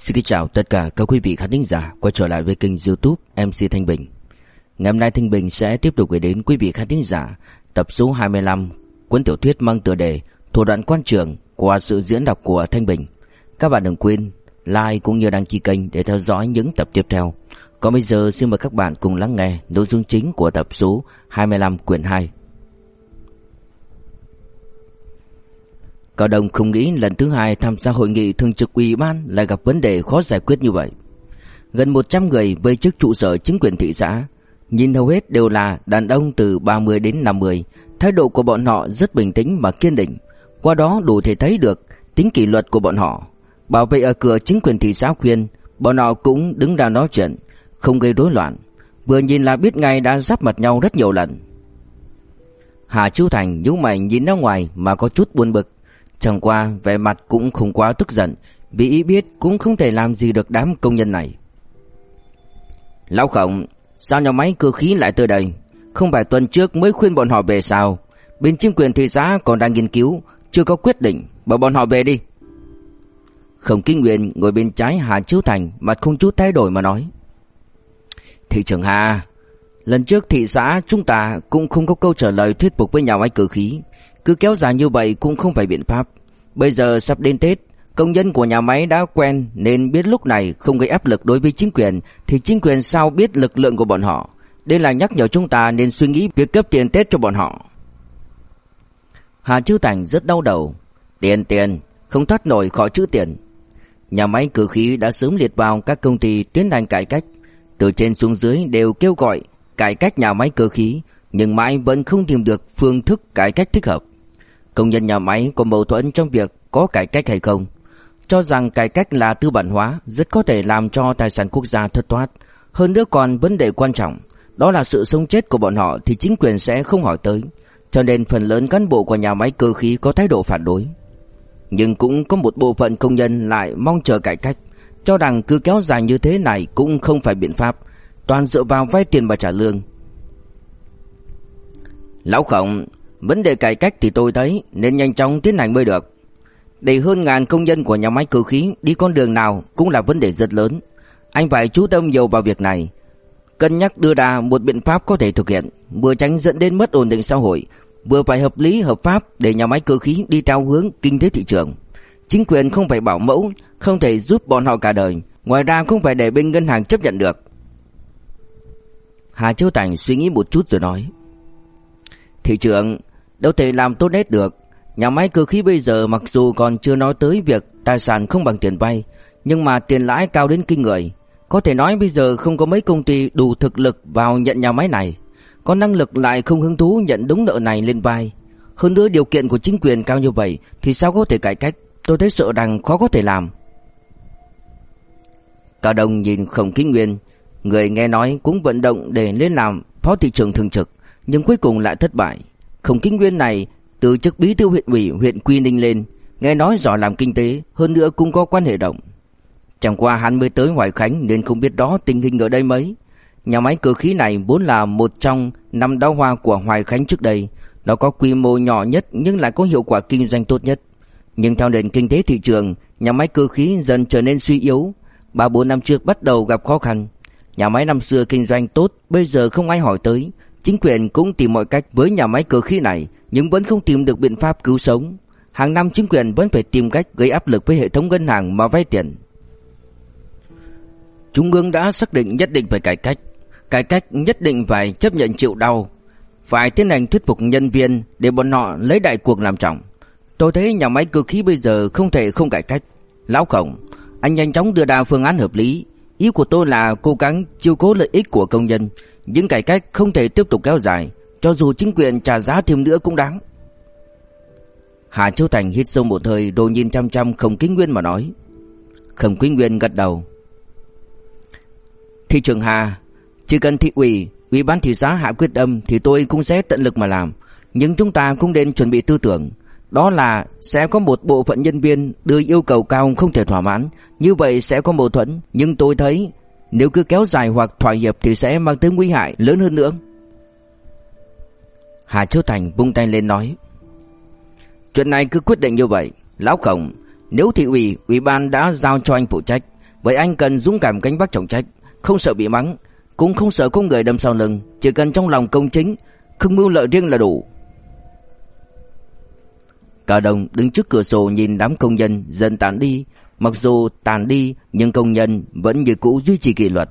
Xin kính chào tất cả các quý vị khán thính giả quay trở lại với kênh youtube MC Thanh Bình. Ngày hôm nay Thanh Bình sẽ tiếp tục gửi đến quý vị khán thính giả tập số 25 cuốn tiểu thuyết mang tựa đề Thủ đoạn quan trường qua sự diễn đọc của Thanh Bình. Các bạn đừng quên like cũng như đăng ký kênh để theo dõi những tập tiếp theo. Còn bây giờ xin mời các bạn cùng lắng nghe nội dung chính của tập số 25 quyển 2 Cao Đông không nghĩ lần thứ hai tham gia hội nghị thường trực ủy ban lại gặp vấn đề khó giải quyết như vậy. Gần 100 người về trước trụ sở chính quyền thị xã, nhìn hầu hết đều là đàn ông từ 30 đến 50, thái độ của bọn họ rất bình tĩnh và kiên định, qua đó đủ thể thấy được tính kỷ luật của bọn họ. Bảo vệ ở cửa chính quyền thị xã khuyên, bọn họ cũng đứng ra nói chuyện, không gây rối loạn. Vừa nhìn là biết ngay đã giáp mặt nhau rất nhiều lần. Hà Chiêu Thành nhíu mày nhìn ra ngoài mà có chút buồn bực. Chẳng qua, vẻ mặt cũng không quá tức giận, Vì ý biết cũng không thể làm gì được đám công nhân này. Lão khổng, Sao nhà máy cơ khí lại tới đây? Không phải tuần trước mới khuyên bọn họ về sao? Bên chính quyền thị xã còn đang nghiên cứu, Chưa có quyết định, Bảo bọn họ về đi. Khổng Kinh nguyện ngồi bên trái Hà Chiếu Thành, Mặt không chút thay đổi mà nói. Thị trưởng Hà, Lần trước thị xã chúng ta cũng không có câu trả lời thuyết phục với nhà máy cơ khí cứ kéo dài như vậy cũng không phải biện pháp. Bây giờ sắp đến Tết, Công nhân của nhà máy đã quen Nên biết lúc này không gây áp lực đối với chính quyền, Thì chính quyền sao biết lực lượng của bọn họ? Đây là nhắc nhở chúng ta nên suy nghĩ việc cấp tiền Tết cho bọn họ. Hà Chiêu Thành rất đau đầu. Tiền tiền, Không thoát nổi khỏi chữ tiền. Nhà máy cơ khí đã sớm liệt vào các công ty tiến hành cải cách. Từ trên xuống dưới đều kêu gọi Cải cách nhà máy cơ khí, Nhưng mãi vẫn không tìm được phương thức cải cách thích hợp. Công nhân nhà máy có mâu thuẫn trong việc có cải cách hay không? Cho rằng cải cách là tư bản hóa, Rất có thể làm cho tài sản quốc gia thất thoát. Hơn nữa còn vấn đề quan trọng, Đó là sự sống chết của bọn họ Thì chính quyền sẽ không hỏi tới. Cho nên phần lớn cán bộ của nhà máy cơ khí có thái độ phản đối. Nhưng cũng có một bộ phận công nhân lại mong chờ cải cách, Cho rằng cứ kéo dài như thế này cũng không phải biện pháp, Toàn dựa vào vay tiền mà trả lương. Lão Khổng Vấn đề cải cách thì tôi thấy nên nhanh chóng tiến hành mới được. Để hơn ngàn công nhân của nhà máy cơ khí đi con đường nào cũng là vấn đề rất lớn. Anh phải chú tâm nhiều vào việc này. Cân nhắc đưa ra một biện pháp có thể thực hiện, vừa tránh dẫn đến mất ổn định xã hội, vừa phải hợp lý hợp pháp để nhà máy cơ khí đi theo hướng kinh tế thị trường. Chính quyền không phải bảo mẫu, không thể giúp bọn họ cả đời, ngoài ra không phải để bên ngân hàng chấp nhận được. Hà Châu Thành suy nghĩ một chút rồi nói. Thị trưởng, đâu thể làm tốt hết được. Nhà máy cơ khí bây giờ mặc dù còn chưa nói tới việc tài sản không bằng tiền vay, nhưng mà tiền lãi cao đến kinh người. Có thể nói bây giờ không có mấy công ty đủ thực lực vào nhận nhà máy này. Có năng lực lại không hứng thú nhận đúng nợ này lên vai. Hơn nữa điều kiện của chính quyền cao như vậy thì sao có thể cải cách, tôi thấy sợ rằng khó có thể làm. Cao Đông nhìn Khổng Kính Nguyên, người nghe nói cũng vận động để lên làm phó thị trưởng thường trực, nhưng cuối cùng lại thất bại. Khổng Kinh Nguyên này từ chức bí thư huyện ủy huyện Quy Ninh lên, nghe nói giỏi làm kinh tế, hơn nữa cũng có quan hệ rộng. Chẳng qua hắn mới tới Hoài Khánh nên không biết đó tình hình ở đây mấy. Nhà máy cơ khí này vốn là một trong năm đóa hoa của Hoài Khánh trước đây. Nó có quy mô nhỏ nhất nhưng lại có hiệu quả kinh doanh tốt nhất. Nhưng theo nền kinh tế thị trường, nhà máy cơ khí dần trở nên suy yếu. Ba bốn năm trước bắt đầu gặp khó khăn. Nhà máy năm xưa kinh doanh tốt, bây giờ không ai hỏi tới. Chính quyền cũng tìm mọi cách với nhà máy cơ khí này nhưng vẫn không tìm được biện pháp cứu sống. Hàng năm chính quyền vẫn phải tìm cách gây áp lực với hệ thống ngân hàng mà vay tiền. Trung ương đã xác định nhất định phải cải cách. Cải cách nhất định phải chấp nhận chịu đau. Phải tiến hành thuyết phục nhân viên để bọn họ lấy đại cuộc làm trọng. Tôi thấy nhà máy cơ khí bây giờ không thể không cải cách. Lão Khổng, anh nhanh chóng đưa ra phương án hợp lý. Ý của tôi là cố gắng chiêu cố lợi ích của công nhân những cải cách không thể tiếp tục kéo dài, Cho dù chính quyền trả giá thêm nữa cũng đáng. Hà Châu Thành hít sâu một hơi Rồi nhìn chăm chăm Khổng Kính Nguyên mà nói. Khổng Kính Nguyên gật đầu. Thị trường Hà, Chỉ cần thị ủy Ủy ban thị xã hạ quyết tâm Thì tôi cũng sẽ tận lực mà làm. Nhưng chúng ta cũng nên chuẩn bị tư tưởng. Đó là sẽ có một bộ phận nhân viên Đưa yêu cầu cao không thể thỏa mãn. Như vậy sẽ có mâu thuẫn, Nhưng tôi thấy nếu cứ kéo dài hoặc thỏa hiệp thì sẽ mang tới nguy hại lớn hơn nữa. Hà Châu Thành vung tay lên nói. Chuyện này cứ quyết định như vậy. Lão Khổng, nếu thị ủy, ủy ban đã giao cho anh phụ trách, Vậy anh cần dũng cảm gánh vác trọng trách Không sợ bị mắng Cũng không sợ có người đâm sau lưng Chỉ cần trong lòng công chính Không mưu lợi riêng là đủ Cả đồng đứng trước cửa sổ nhìn đám công nhân dần tản đi Mặc dù tàn đi, nhưng công nhân vẫn như cũ duy trì kỷ luật.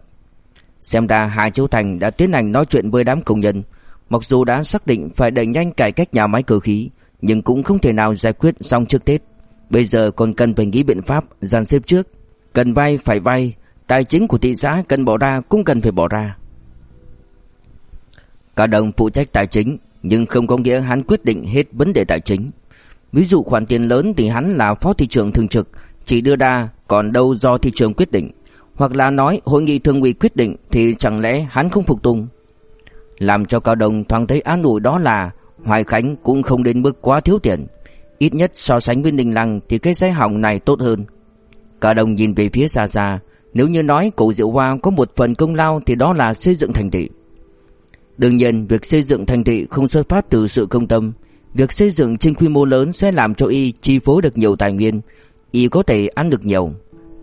Xem ra Hà Châu Thành đã tiến hành nói chuyện với đám công nhân. Mặc dù đã xác định phải đẩy nhanh cải cách nhà máy cơ khí, Nhưng cũng không thể nào giải quyết xong trước Tết. Bây giờ còn cần phải nghĩ biện pháp dàn xếp trước. Cần vay phải vay Tài chính của thị xã cần bỏ ra cũng cần phải bỏ ra. Cả đồng phụ trách tài chính, Nhưng không có nghĩa hắn quyết định hết vấn đề tài chính. Ví dụ khoản tiền lớn thì hắn là phó thị trưởng thường trực chỉ đưa ra còn đâu do thị trường quyết định. Hoặc là nói hội nghị thường ủy quyết định Thì chẳng lẽ hắn không phục tùng? Làm cho Cao Đồng thoáng thấy an ủi đó là Hoài Khánh cũng không đến mức quá thiếu tiền. Ít nhất so sánh với đình Lăng Thì cái xe hỏng này tốt hơn. Cao Đồng nhìn về phía xa xa Nếu như nói cổ Diệu Hoa có một phần công lao Thì đó là xây dựng thành thị. Đương nhiên, việc xây dựng thành thị không xuất phát từ sự công tâm. Việc xây dựng trên quy mô lớn sẽ làm cho y chi phối được nhiều tài nguyên. Y có thể ăn được nhiều.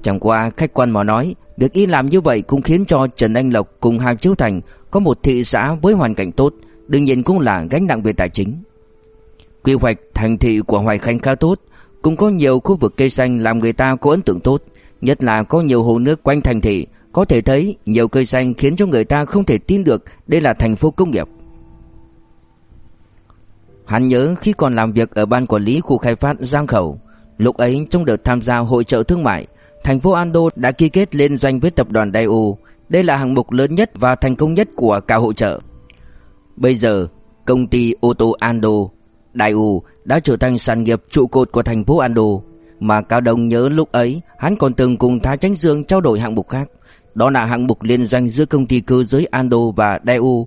Chẳng qua khách quan mà nói Việc y làm như vậy cũng khiến cho Trần Anh Lộc cùng Hàng Chiếu Thành Có một thị xã với hoàn cảnh tốt Đương nhiên cũng là gánh nặng về tài chính. Quy hoạch thành thị của Hoài Khánh khá tốt Cũng có nhiều khu vực cây xanh làm người ta có ấn tượng tốt Nhất là có nhiều hồ nước quanh thành thị Có thể thấy nhiều cây xanh khiến cho người ta không thể tin được Đây là thành phố công nghiệp. Hắn nhớ khi còn làm việc ở ban quản lý khu khai phát Giang Khẩu, lúc ấy trong đợt tham gia hội trợ thương mại, thành phố Ando đã ký kết liên doanh với tập đoàn Daewoo. Đây là hạng mục lớn nhất và thành công nhất của cả hội trợ. Bây giờ, công ty ô tô Ando, Daewoo đã trở thành sản nghiệp trụ cột của thành phố Ando. Mà Cao Đông nhớ lúc ấy, hắn còn từng cùng Thái Chánh Dương trao đổi hạng mục khác. Đó là hạng mục liên doanh giữa công ty cơ giới Ando và Daewoo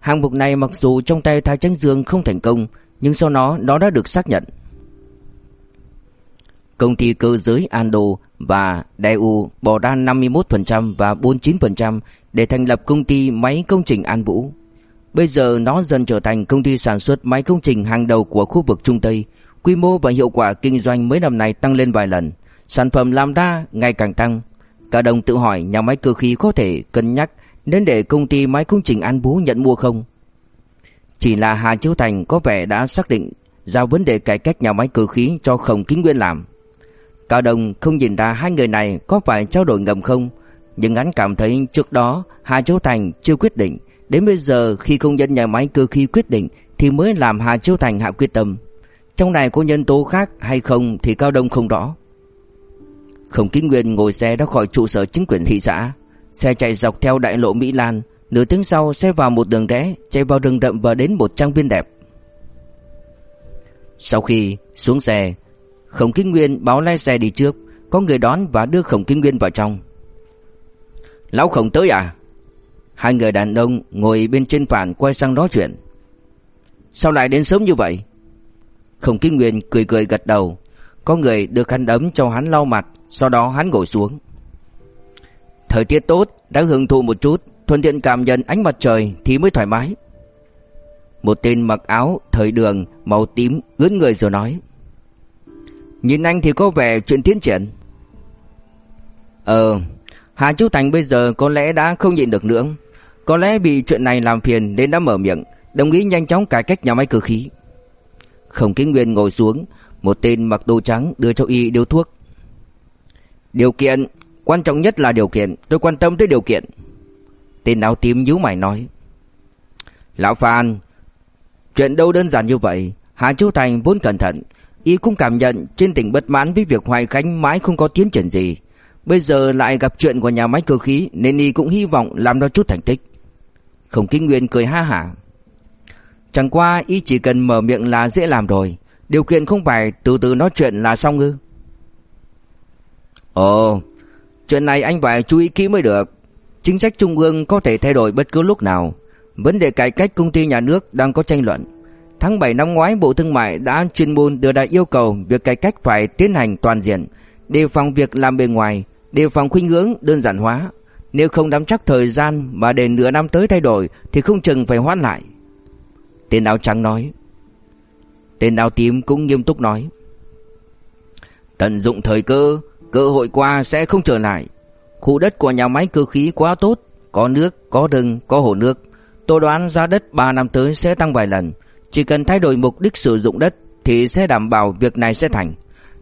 Hạng mục này mặc dù trong tay Thái Tránh Dương không thành công, nhưng sau đó nó đã được xác nhận. Công ty cơ giới Ando và Daewoo bỏ ra 51% và 49% để thành lập công ty máy công trình An Vũ. Bây giờ nó dần trở thành công ty sản xuất máy công trình hàng đầu của khu vực Trung Tây. Quy mô và hiệu quả kinh doanh mấy năm này tăng lên vài lần. Sản phẩm làm ra ngày càng tăng. Cả đồng tự hỏi nhà máy cơ khí có thể cân nhắc nên để công ty máy công trình An vũ nhận mua không? Chỉ là Hà Chiếu Thành có vẻ đã xác định giao vấn đề cải cách nhà máy cơ khí cho Khổng Kính Nguyên làm. Cao Đông không nhìn ra hai người này có phải trao đổi ngầm không, nhưng hắn cảm thấy trước đó Hà Châu Thành chưa quyết định, đến bây giờ khi công nhân nhà máy cơ khí quyết định thì mới làm Hà Châu Thành hạ quyết tâm. Trong này có nhân tố khác hay không thì Cao Đông không rõ. Khổng Kính Nguyên ngồi xe ra khỏi trụ sở chính quyền thị xã, Xe chạy dọc theo đại lộ Mỹ Lan Nửa tiếng sau xe vào một đường rẽ Chạy vào rừng đậm và đến một trang viên đẹp Sau khi xuống xe Khổng Kinh Nguyên báo lái xe đi trước Có người đón và đưa Khổng Kinh Nguyên vào trong. Lão Khổng tới à Hai người đàn ông ngồi bên trên phản quay sang nói chuyện. Sao lại đến sớm như vậy? Khổng Kinh Nguyên cười cười gật đầu. Có người đưa khăn ấm cho hắn lau mặt Sau đó hắn ngồi xuống. Thời tiết tốt, đã hưởng thụ một chút, thuận tiện cảm nhận ánh mặt trời thì mới thoải mái. Một tên mặc áo thời đường màu tím ướt người rồi nói. Nhìn anh thì có vẻ chuyện tiến triển. Ờ, Hà Chú Thành bây giờ có lẽ đã không nhịn được nữa. Có lẽ bị chuyện này làm phiền nên đã mở miệng, đồng ý nhanh chóng cải cách nhà máy cơ khí. Không Kính Nguyên ngồi xuống, một tên mặc đồ trắng đưa cho y điếu thuốc. Điều kiện Quan trọng nhất là điều kiện Tôi quan tâm tới điều kiện Tên áo tím nhíu mày nói Lão Phan Chuyện đâu đơn giản như vậy Hà chú Thành vốn cẩn thận Y cũng cảm nhận trên tỉnh bất mãn với việc Hoài Khánh mãi không có tiến triển gì Bây giờ lại gặp chuyện của nhà máy cơ khí, Nên Y cũng hy vọng làm ra chút thành tích Khổng kinh nguyên cười ha hả Chẳng qua Y chỉ cần mở miệng là dễ làm rồi Điều kiện không phải từ từ nói chuyện là xong ư Ồ, Chuyện này anh phải chú ý kỹ mới được. Chính sách trung ương có thể thay đổi bất cứ lúc nào. Vấn đề cải cách công ty nhà nước đang có tranh luận. Tháng 7 năm ngoái Bộ Thương mại đã chuyên môn đưa ra yêu cầu việc cải cách phải tiến hành toàn diện, đề phòng việc làm bề ngoài, đề phòng khuynh hướng đơn giản hóa. Nếu không nắm chắc thời gian mà để nửa năm tới thay đổi thì không chừng phải hoãn lại. Tên áo trắng nói. Tên áo tím cũng nghiêm túc nói. Tận dụng thời cơ, Cơ hội qua sẽ không trở lại Khu đất của nhà máy cơ khí quá tốt, có nước, có rừng, có hồ nước. Tôi đoán giá đất 3 năm tới sẽ tăng vài lần. Chỉ cần thay đổi mục đích sử dụng đất thì sẽ đảm bảo việc này sẽ thành.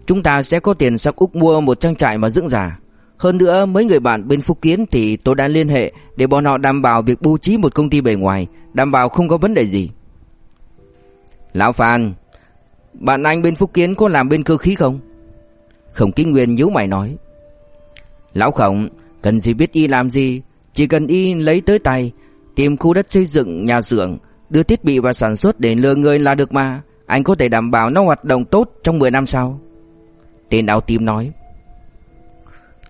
Chúng ta sẽ có tiền sang Úc mua một trang trại mà dưỡng già. Hơn nữa mấy người bạn bên Phúc Kiến thì tôi đã liên hệ để bọn họ đảm bảo việc bố trí một công ty bề ngoài, đảm bảo không có vấn đề gì. Lão Phan, bạn anh bên Phúc Kiến có làm bên cơ khí không? Khổng Kinh Nguyên nhíu mày nói. Lão Khổng, cần gì biết y làm gì, chỉ cần y lấy tới tay, tìm khu đất xây dựng nhà xưởng, đưa thiết bị vào sản xuất để lừa người là được mà. Anh có thể đảm bảo nó hoạt động tốt trong 10 năm sau. Tên áo tím nói.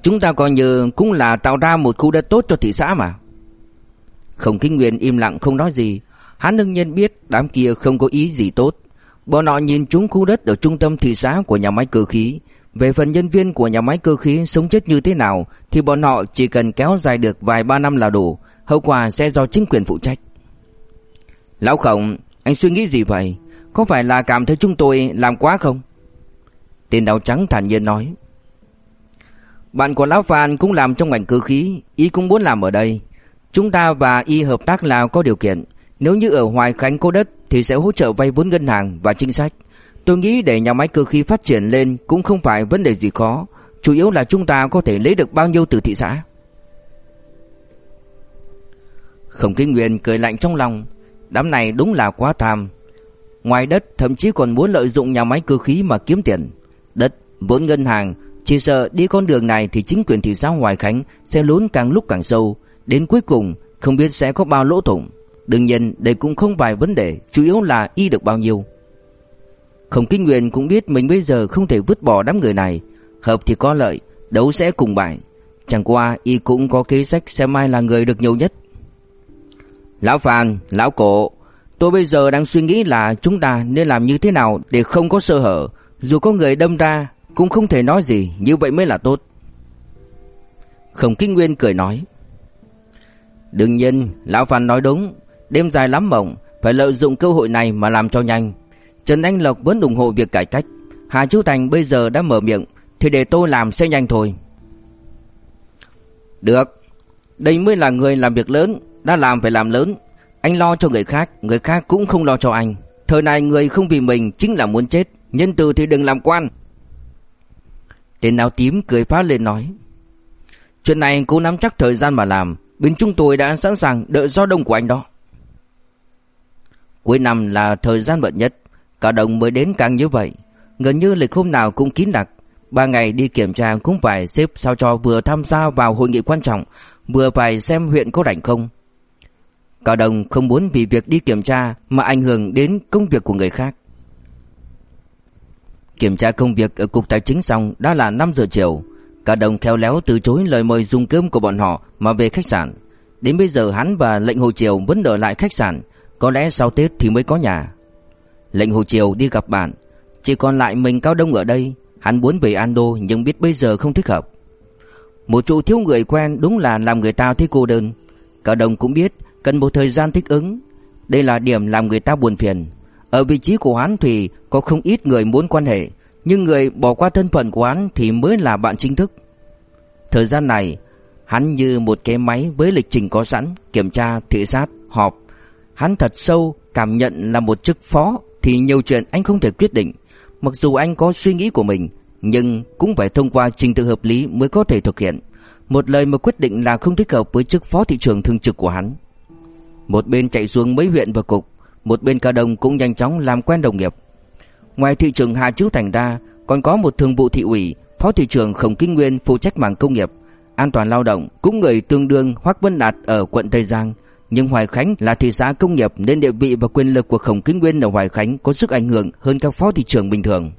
Chúng ta coi như cũng là tạo ra một khu đất tốt cho thị xã mà. Khổng Kinh Nguyên im lặng không nói gì. Hắn đương nhiên biết đám kia không có ý gì tốt. Bọn họ nhìn chúng khu đất ở trung tâm thị xã của nhà máy cơ khí. Về phần nhân viên của nhà máy cơ khí sống chết như thế nào thì bọn họ chỉ cần kéo dài được vài ba năm là đủ. Hậu quả sẽ do chính quyền phụ trách. Lão Khổng, anh suy nghĩ gì vậy? Có phải là cảm thấy chúng tôi làm quá không? Tên đào trắng thản nhiên nói. Bạn của Lão Phan cũng làm trong ngành cơ khí, y cũng muốn làm ở đây. Chúng ta và y hợp tác là có điều kiện. Nếu như ở Hoài Khánh có đất thì sẽ hỗ trợ vay vốn ngân hàng và chính sách. Tôi nghĩ để nhà máy cơ khí phát triển lên cũng không phải vấn đề gì khó. Chủ yếu là chúng ta có thể lấy được bao nhiêu từ thị xã. Khổng Kinh Nguyên cười lạnh trong lòng. Đám này đúng là quá tham. Ngoài đất thậm chí còn muốn lợi dụng nhà máy cơ khí mà kiếm tiền. Đất, vốn ngân hàng, chỉ sợ đi con đường này thì chính quyền thị xã Hoài Khánh sẽ lún càng lúc càng sâu. Đến cuối cùng không biết sẽ có bao lỗ thủng. Đương nhiên đây cũng không phải vấn đề, chủ yếu là y được bao nhiêu. Khổng Kinh Nguyên cũng biết mình bây giờ không thể vứt bỏ đám người này. Hợp thì có lợi, đấu sẽ cùng bại. Chẳng qua y cũng có kế sách xem ai là người được nhiều nhất. Lão Phan, Lão Cổ, tôi bây giờ đang suy nghĩ là chúng ta nên làm như thế nào để không có sơ hở. Dù có người đâm ra, cũng không thể nói gì, như vậy mới là tốt. Khổng Kinh Nguyên cười nói. Đương nhiên, Lão Phan nói đúng, đêm dài lắm mộng, phải lợi dụng cơ hội này mà làm cho nhanh. Trần Anh Lộc vẫn ủng hộ việc cải cách. Hà Chú Thành bây giờ đã mở miệng, thì để tôi làm sẽ nhanh thôi. Được, đây mới là người làm việc lớn, đã làm phải làm lớn. Anh lo cho người khác, người khác cũng không lo cho anh. Thời này người không vì mình chính là muốn chết, nhân từ thì đừng làm quan. Tên áo tím cười phá lên nói. Chuyện này cô nắm chắc thời gian mà làm, bên chúng tôi đã sẵn sàng đợi do đông của anh đó. Cuối năm là thời gian bận nhất, cả đồng mới đến càng như vậy. Gần như lịch hôm nào cũng kín đặc. Ba ngày đi kiểm tra cũng phải xếp sao cho vừa tham gia vào hội nghị quan trọng, vừa phải xem huyện có rảnh không. Cao đồng không muốn vì việc đi kiểm tra mà ảnh hưởng đến công việc của người khác. Kiểm tra công việc ở cục tài chính xong đã là 5 giờ chiều. Cao đồng khéo léo từ chối lời mời dùng cơm của bọn họ mà về khách sạn. Đến bây giờ hắn và lệnh Hồ Triều vẫn ở lại khách sạn, có lẽ sau Tết thì mới có nhà. Lệnh Hồ Triều đi gặp bạn, chỉ còn lại mình Cao Đông ở đây, hắn muốn về Ando nhưng biết bây giờ không thích hợp. Một chỗ thiếu người quen đúng là làm người ta thấy cô đơn. Cao Đông cũng biết cần một thời gian thích ứng, đây là điểm làm người ta buồn phiền. Ở vị trí của hắn thì có không ít người muốn quan hệ, nhưng người bỏ qua thân phận của hắn thì mới là bạn chính thức. Thời gian này, hắn như một cái máy với lịch trình có sẵn, kiểm tra, thị sát, họp. Hắn thật sâu cảm nhận là một chức phó thì nhiều chuyện anh không thể quyết định. Mặc dù anh có suy nghĩ của mình, nhưng cũng phải thông qua trình tự hợp lý mới có thể thực hiện. Một lời mà quyết định là không thích hợp với chức phó thị trường thường trực của hắn. Một bên chạy xuống mấy huyện và cục, một bên Cao Đông cũng nhanh chóng làm quen đồng nghiệp. Ngoài thị trường Hà Chiếu Thành ra, còn có một thường vụ thị ủy, phó thị trưởng Khổng Kinh Nguyên phụ trách mảng công nghiệp, an toàn lao động, cũng người tương đương Hoác Vân Đạt ở quận Tây Giang. Nhưng Hoài Khánh là thị xã công nghiệp nên địa vị và quyền lực của Khổng Kinh Nguyên ở Hoài Khánh có sức ảnh hưởng hơn các phó thị trưởng bình thường.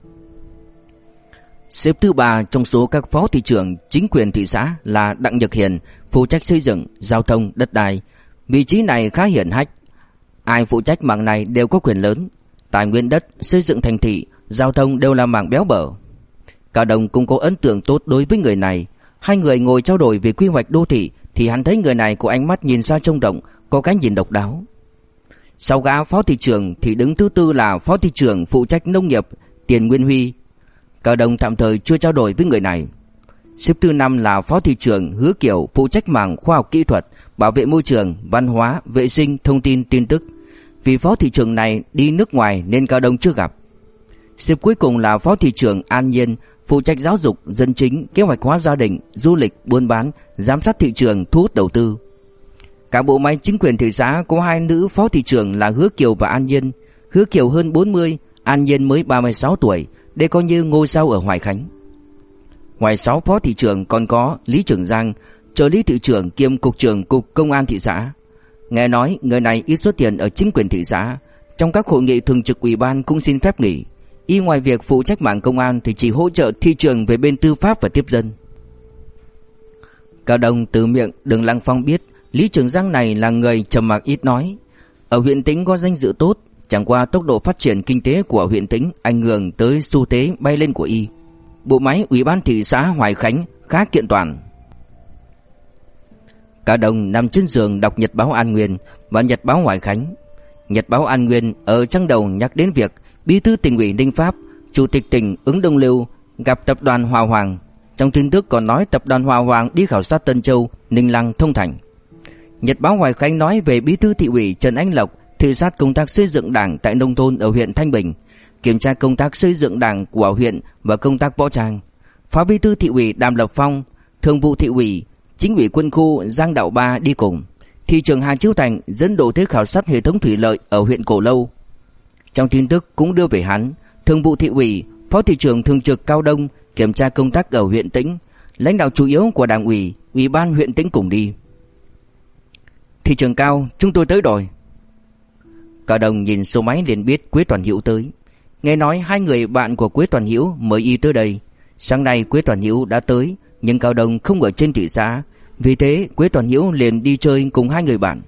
Xếp thứ ba trong số các phó thị trưởng chính quyền thị xã là Đặng Nhật Hiền, phụ trách xây dựng, giao thông, đất đai. Vị trí này khá hiển hách, Ai phụ trách mảng này đều có quyền lớn. Tài nguyên đất, xây dựng thành thị Giao thông đều là mảng béo bở. Cao đồng cũng có ấn tượng tốt đối với người này. Hai người ngồi trao đổi về quy hoạch đô thị Thì hắn thấy người này có ánh mắt nhìn xa trông rộng Có cái nhìn độc đáo. Sau gã phó thị trưởng thì đứng thứ tư là phó thị trưởng phụ trách nông nghiệp Tiền Nguyên Huy. Cao đồng tạm thời chưa trao đổi với người này. Xếp thứ năm là Phó Thị trưởng Hứa Kiều phụ trách mảng khoa học kỹ thuật, bảo vệ môi trường, văn hóa, vệ sinh, thông tin, tin tức. Vì Phó Thị trưởng này đi nước ngoài nên Cao Đông chưa gặp. Xếp cuối cùng là Phó Thị trưởng An Nhiên phụ trách giáo dục, dân chính, kế hoạch hóa gia đình, du lịch, buôn bán, giám sát thị trường, thu hút đầu tư. Cả bộ máy chính quyền thị xã có hai nữ phó thị trưởng là Hứa Kiều và An Nhiên. Hứa Kiều hơn 40, An Nhiên mới 36 tuổi, đây coi như ngôi sao ở Hoài Khánh. Ngoài 6 phó thị trưởng còn có Lý Trường Giang, trợ lý thị trưởng kiêm cục trưởng cục công an thị xã. Nghe nói người này ít xuất tiền ở chính quyền thị xã, trong các hội nghị thường trực ủy ban cũng xin phép nghỉ. Y ngoài việc phụ trách mạng công an thì chỉ hỗ trợ thị trường về bên tư pháp và tiếp dân. Cao Đông từ miệng Đường Lăng Phong biết Lý Trường Giang này là người trầm mặc ít nói. Ở huyện Tĩnh có danh dự tốt, chẳng qua tốc độ phát triển kinh tế của huyện Tĩnh ảnh hưởng tới xu thế bay lên của y. Bộ máy Ủy ban thị xã Hoài Khánh khá kiện toàn cả đồng nằm trên giường đọc Nhật báo An Nguyên và Nhật báo Hoài Khánh. Nhật báo An Nguyên ở trang đầu nhắc đến việc Bí thư tỉnh ủy Ninh Pháp, Chủ tịch tỉnh ứng Đông Lưu gặp tập đoàn Hòa Hoàng. Trong tin tức còn nói tập đoàn Hòa Hoàng đi khảo sát Tân Châu, Ninh Lăng, Thông Thành. Nhật báo Hoài Khánh nói về bí thư thị ủy Trần Anh Lộc thị sát công tác xây dựng đảng tại nông thôn ở huyện Thanh Bình, kiểm tra công tác xây dựng đảng của huyện và công tác võ trang. Phó bí thư thị ủy Đàm Lập Phong, thường vụ thị ủy, chính ủy quân khu Giang Đạo Ba đi cùng. Thị trưởng Hà Chiếu Thành dẫn đội tới khảo sát hệ thống thủy lợi ở huyện Cổ Lâu. Trong tin tức cũng đưa về hắn, thường vụ thị ủy, phó thị trưởng thường trực Cao Đông kiểm tra công tác ở huyện Tĩnh, lãnh đạo chủ yếu của đảng ủy, ủy ban huyện Tĩnh cùng đi. Thị trường cao, chúng tôi tới rồi. Cao Đông nhìn số máy liền biết Quế Toàn Hữu tới. Nghe nói hai người bạn của Quế Toàn Hữu mới y tới đây. Sáng nay Quế Toàn Hữu đã tới, nhưng Cao Đông không ở trên thị xã, vì thế Quế Toàn Hữu liền đi chơi cùng hai người bạn.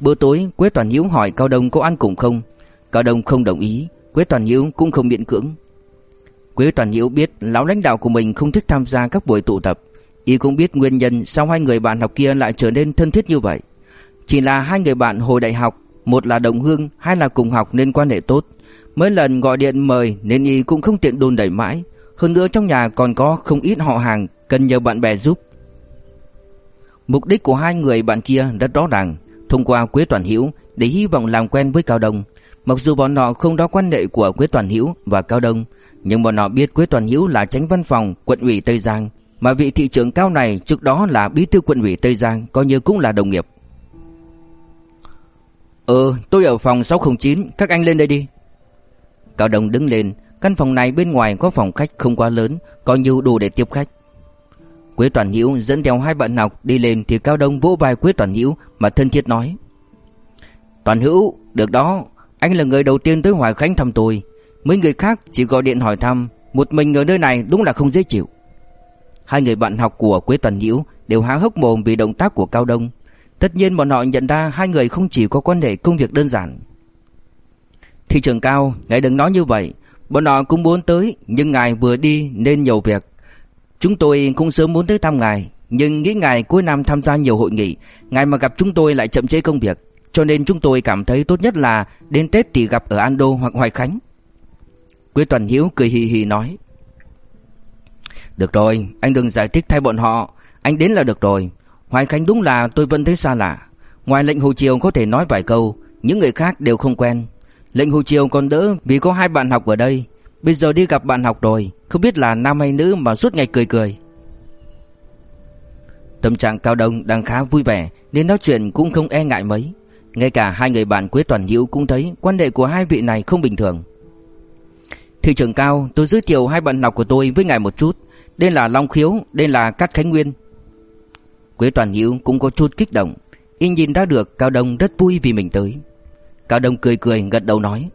Bữa tối Quế Toàn Hữu hỏi Cao Đông có ăn cùng không, Cao Đông không đồng ý, Quế Toàn Nhiễu cũng không miễn cưỡng. Quế Toàn Nhiễu biết lão lãnh đạo của mình không thích tham gia các buổi tụ tập, y cũng biết nguyên nhân sao hai người bạn học kia lại trở nên thân thiết như vậy. Chỉ là hai người bạn hồi đại học, một là đồng hương, hai là cùng học nên quan hệ tốt. Mấy lần gọi điện mời nên y cũng không tiện đồn đẩy mãi, hơn nữa trong nhà còn có không ít họ hàng cần nhờ bạn bè giúp. Mục đích của hai người bạn kia rất rõ ràng, thông qua Quế Toàn Hiếu để hy vọng làm quen với Cao Đông. Mặc dù bọn họ không đó quan hệ của Quế Toàn Hữu và Cao Đông, nhưng bọn họ biết Quế Toàn Hữu là tránh văn phòng quận ủy Tây Giang, mà vị thị trưởng cao này trước đó là bí thư quận ủy Tây Giang, coi như cũng là đồng nghiệp. Ờ, tôi ở phòng 609, các anh lên đây đi. Cao Đông đứng lên, căn phòng này bên ngoài có phòng khách không quá lớn, coi như đủ để tiếp khách. Quế Toàn Hữu dẫn theo hai bạn học đi lên thì Cao Đông vỗ vai Quế Toàn Hữu mà thân thiết nói: "Toàn Hữu, được đó, anh là người đầu tiên tới Hoài Khánh thăm tôi. Mấy người khác chỉ gọi điện hỏi thăm Một mình ở nơi này đúng là không dễ chịu. Hai người bạn học của Quế Toàn Hữu Đều há hốc mồm vì động tác của Cao Đông. Tất nhiên bọn họ nhận ra Hai người không chỉ có quan hệ công việc đơn giản. Thị trường Cao Ngài đừng nói như vậy Bọn họ cũng muốn tới Nhưng ngài vừa đi nên nhiều việc. Chúng tôi cũng sớm muốn tới thăm ngài Nhưng nghĩ ngài cuối năm tham gia nhiều hội nghị Ngài mà gặp chúng tôi lại chậm chế công việc cho nên chúng tôi cảm thấy tốt nhất là đến Tết thì gặp ở Ando hoặc Hoài Khánh. Quế Toàn Hiếu cười hì hì nói. Được rồi, anh đừng giải thích thay bọn họ, anh đến là được rồi. Hoài Khánh đúng là tôi vẫn thấy xa lạ. Ngoài lệnh Hồ Triều có thể nói vài câu, những người khác đều không quen. Lệnh Hồ Triều còn đỡ vì có hai bạn học ở đây. Bây giờ đi gặp bạn học rồi, không biết là nam hay nữ mà suốt ngày cười cười. Tâm trạng Cao Đông đang khá vui vẻ nên nói chuyện cũng không e ngại mấy. Ngay cả hai người bạn Quế Toàn Hữu cũng thấy quan hệ của hai vị này không bình thường. Thị trưởng cao, tôi giới thiệu hai bạn học của tôi với ngài một chút. Đây là Long Khiếu, đây là Cát Khánh Nguyên. Quế Toàn Hữu cũng có chút kích động. Y nhìn ra được Cao Đông rất vui vì mình tới. Cao Đông cười cười gật đầu nói.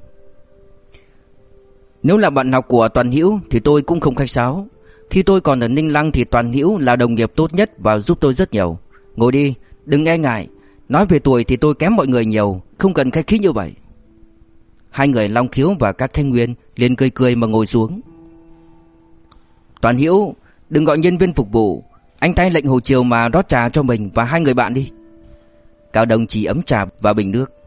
Nếu là bạn học của Toàn Hữu thì tôi cũng không khách sáo. Khi tôi còn ở Ninh Lăng thì Toàn Hữu là đồng nghiệp tốt nhất và giúp tôi rất nhiều. Ngồi đi, đừng e ngại, Nói về tuổi thì tôi kém mọi người nhiều Không cần khách khí như vậy. Hai người Long Khiếu và các thanh nguyên liền cười cười mà ngồi xuống. Toàn Hữu, Đừng gọi nhân viên phục vụ. Anh tay lệnh Hồ Triều mà rót trà cho mình và hai người bạn đi. Cao Đông chỉ ấm trà và bình nước.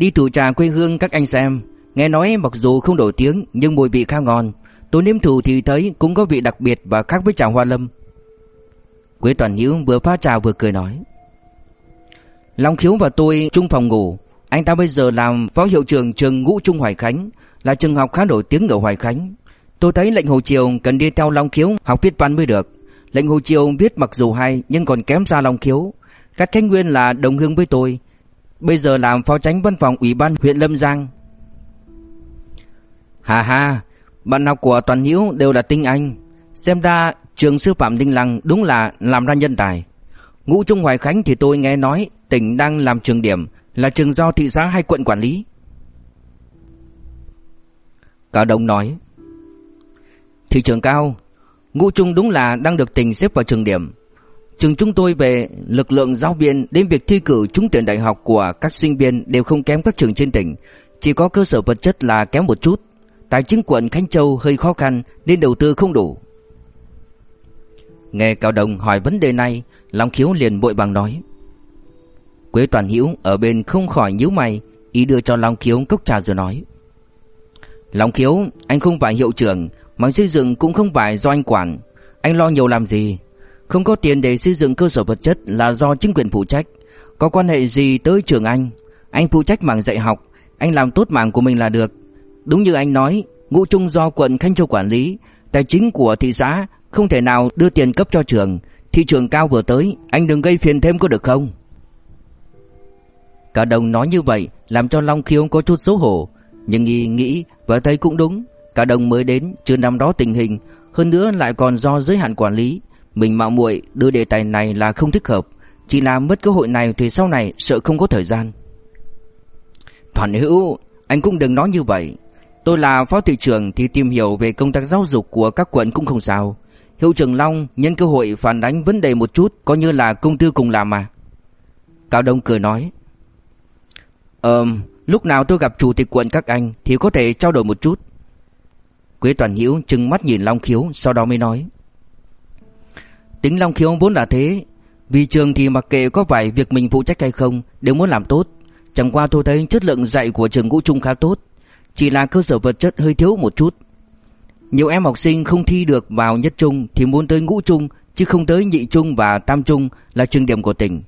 Đi thử trà quê hương các anh xem. Nghe nói mặc dù không nổi tiếng, Nhưng mùi vị khá ngon. Tôi nếm thử thì thấy cũng có vị đặc biệt và khác với trà hoa lâm. Quế Toàn Hiếu vừa pha trà vừa cười nói. Long Khiếu và tôi chung phòng ngủ. Anh ta bây giờ làm phó hiệu trưởng trường Ngũ Trung Hoài Khánh, Là trường học khá nổi tiếng ở Hoài Khánh. Tôi thấy lệnh Hồ Triều cần đi theo Long Khiếu học viết văn mới được. Lệnh Hồ Triều viết mặc dù hay, nhưng còn kém xa Long Khiếu. Các Khánh Nguyên là đồng hương với tôi. Bây giờ làm phó tránh văn phòng ủy ban huyện Lâm Giang. Hà hà, Bạn học của Toàn Hiếu đều là tinh anh. Xem ra trường sư phạm Đinh Lăng đúng là làm ra nhân tài. Ngũ Trung Hoài Khánh thì tôi nghe nói tỉnh đang làm trường điểm, là trường do thị xã hay quận quản lý. Cao Đông nói, Thị trường cao, Ngũ Trung đúng là đang được tỉnh xếp vào trường điểm. Trường chúng tôi về, lực lượng giáo viên đến việc thi cử trúng tuyển đại học của các sinh viên đều không kém các trường trên tỉnh. Chỉ có cơ sở vật chất là kém một chút. Tài chính quận Khánh Châu hơi khó khăn nên đầu tư không đủ. Nghe Cao đồng hỏi vấn đề này, Long Khiếu liền bội bằng nói. Quế Toàn Hữu ở bên không khỏi nhíu mày, Ý đưa cho Long Khiếu cốc trà rồi nói. Long Khiếu, Anh không phải hiệu trưởng, Mà xây dựng cũng không phải do anh quản. Anh lo nhiều làm gì không có tiền để xây dựng cơ sở vật chất Là do chính quyền phụ trách. Có quan hệ gì tới trường anh? Anh phụ trách mảng dạy học. Anh làm tốt mảng của mình là được. Đúng như anh nói, Ngũ Trung do quận Khanh Châu quản lý. Tài chính của thị xã không thể nào đưa tiền cấp cho trường. Thị trường cao vừa tới, Anh đừng gây phiền thêm có được không? Cả đồng nói như vậy Làm cho Long Khiếu có chút xấu hổ. Nhưng nghi nghĩ và thấy cũng đúng. Cả đồng mới đến chưa nắm đó tình hình. Hơn nữa lại còn do giới hạn quản lý. Mình mạo muội đưa đề tài này là không thích hợp. Chỉ làm mất cơ hội này Thì sau này sợ không có thời gian. Thoản hữu, Anh cũng đừng nói như vậy. Tôi là phó thị trưởng thì tìm hiểu về công tác giáo dục của các quận cũng không sao. Hiệu trưởng Long nhân cơ hội phản ánh vấn đề một chút, Coi như là công tư cùng làm mà. Cao Đông cười nói, Ờm, Lúc nào tôi gặp chủ tịch quận các anh Thì có thể trao đổi một chút. Quế Toàn Hiễu trừng mắt nhìn Long Khiếu, Sau đó mới nói Tính Long Khiếu vốn là thế Vì trường thì mặc kệ có phải việc mình phụ trách hay không Đều muốn làm tốt Chẳng qua tôi thấy chất lượng dạy của trường ngũ trung khá tốt Chỉ là cơ sở vật chất hơi thiếu một chút nhiều em học sinh không thi được vào nhất trung thì muốn tới ngũ trung chứ không tới nhị trung và tam trung là trường điểm của tỉnh.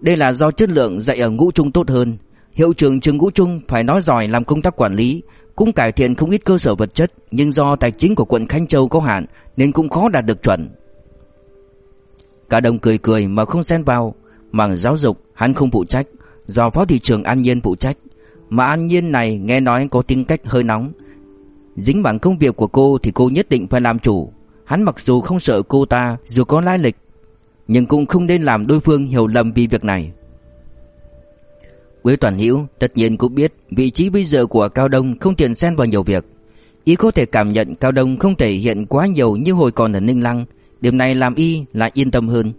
Đây là do chất lượng dạy ở ngũ trung tốt hơn. Hiệu trưởng trường ngũ trung phải nói giỏi làm công tác quản lý, cũng cải thiện không ít cơ sở vật chất, nhưng do tài chính của quận Khánh Châu có hạn nên cũng khó đạt được chuẩn. Cả đồng cười cười mà không xen vào, mảng giáo dục hắn không phụ trách, do phó thị trưởng An Nhiên phụ trách. Mà An Nhiên này nghe nói có tính cách hơi nóng, Dính bằng công việc của cô thì cô nhất định phải làm chủ. Hắn mặc dù không sợ cô ta dù có lai lịch Nhưng cũng không nên làm đối phương hiểu lầm vì việc này. Quế Toàn Hữu tất nhiên cũng biết vị trí bây giờ của Cao Đông không tiền xen vào nhiều việc. Ý có thể cảm nhận Cao Đông không thể hiện quá nhiều như hồi còn ở Ninh Lăng. Điểm này làm y lại yên tâm hơn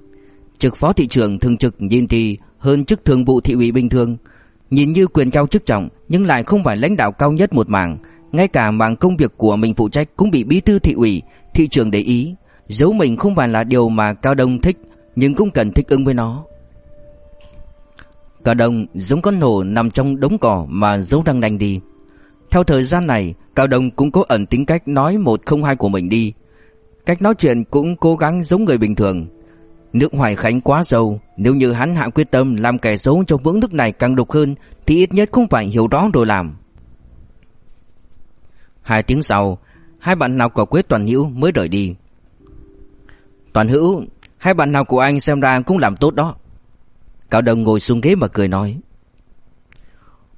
Trực phó thị trưởng thường trực nhìn thì hơn chức thường vụ thị ủy bình thường Nhìn như quyền cao chức trọng nhưng lại không phải lãnh đạo cao nhất một mảng ngay cả mảng công việc của mình phụ trách cũng bị bí thư thị ủy, thị trưởng để ý. Giấu mình không phải là điều mà Cao Đông thích, nhưng cũng cần thích ứng với nó. Cao Đông giống con hổ nằm trong đống cỏ mà giấu răng nanh đi. Theo thời gian này, Cao Đông cũng có ẩn tính cách nói một không hai của mình đi. Cách nói chuyện cũng cố gắng giống người bình thường. Nước Hoài Khánh quá sâu, nếu như hắn hạ quyết tâm làm kẻ xấu cho vững nước này càng độc hơn thì ít nhất cũng phải hiểu rõ rồi làm. Hai tiếng sau Hai bạn nào của Quế Toàn Hữu mới rời đi. Toàn Hữu Hai bạn nào của anh xem ra cũng làm tốt đó. Cao Đồng ngồi xuống ghế mà cười nói.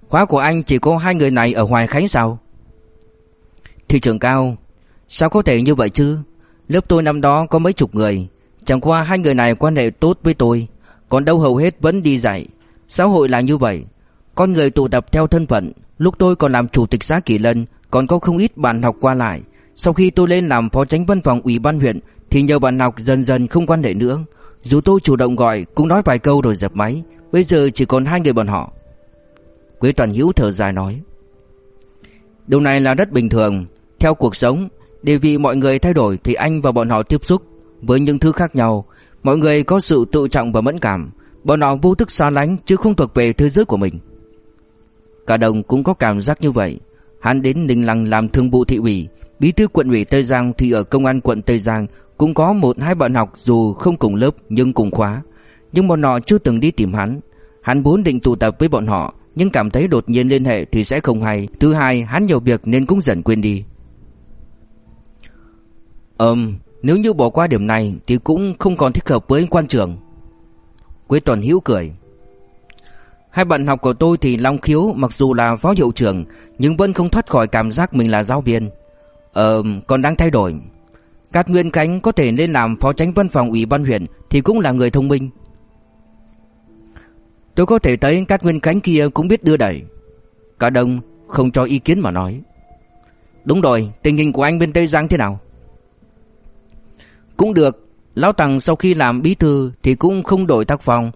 Khóa của anh chỉ có hai người này ở Hoài Khánh sao? Thị trường cao Sao có thể như vậy chứ? Lớp tôi năm đó có mấy chục người Chẳng qua hai người này quan hệ tốt với tôi Còn đâu hầu hết vẫn đi dạy Xã hội là như vậy Con người tụ tập theo thân phận Lúc tôi còn làm chủ tịch xã Kỳ Lân còn có không ít bạn học qua lại. Sau khi tôi lên làm phó tránh văn phòng ủy ban huyện thì nhờ bạn học dần dần không quan hệ nữa. Dù tôi chủ động gọi cũng nói vài câu rồi dập máy, bây giờ chỉ còn hai người bọn họ. Quế Toàn Hiếu thở dài nói. Điều này là rất bình thường, theo cuộc sống, để vì mọi người thay đổi thì anh và bọn họ tiếp xúc với những thứ khác nhau, mọi người có sự tự trọng và mẫn cảm, bọn họ vô thức xa lánh chứ không thuộc về thế giới của mình. Cả đồng cũng có cảm giác như vậy. Hắn đến Ninh Lăng làm thương vụ thị ủy, Bí thư quận ủy Tây Giang thì ở công an quận Tây Giang cũng có một hai bạn học dù không cùng lớp nhưng cùng khóa. Nhưng bọn họ chưa từng đi tìm hắn. Hắn vốn định tụ tập với bọn họ nhưng cảm thấy đột nhiên liên hệ thì sẽ không hay. Thứ hai, hắn nhiều việc nên cũng dần quên đi. Ừm, nếu như bỏ qua điểm này thì cũng không còn thích hợp với quan trưởng. Quế Tuần Hiếu cười. Hai bạn học của tôi thì Long Khiếu mặc dù là phó hiệu trưởng nhưng vẫn không thoát khỏi cảm giác mình là giáo viên. Ờ, còn đang thay đổi. Cát Nguyên Cánh có thể lên làm phó tránh văn phòng ủy ban huyện thì cũng là người thông minh. Tôi có thể thấy Cát Nguyên Cánh kia cũng biết đưa đẩy. Cả đông không cho ý kiến mà nói. Đúng rồi, tình hình của anh bên Tây Giang thế nào? Cũng được, Lão Tằng sau khi làm bí thư thì cũng không đổi tác phong.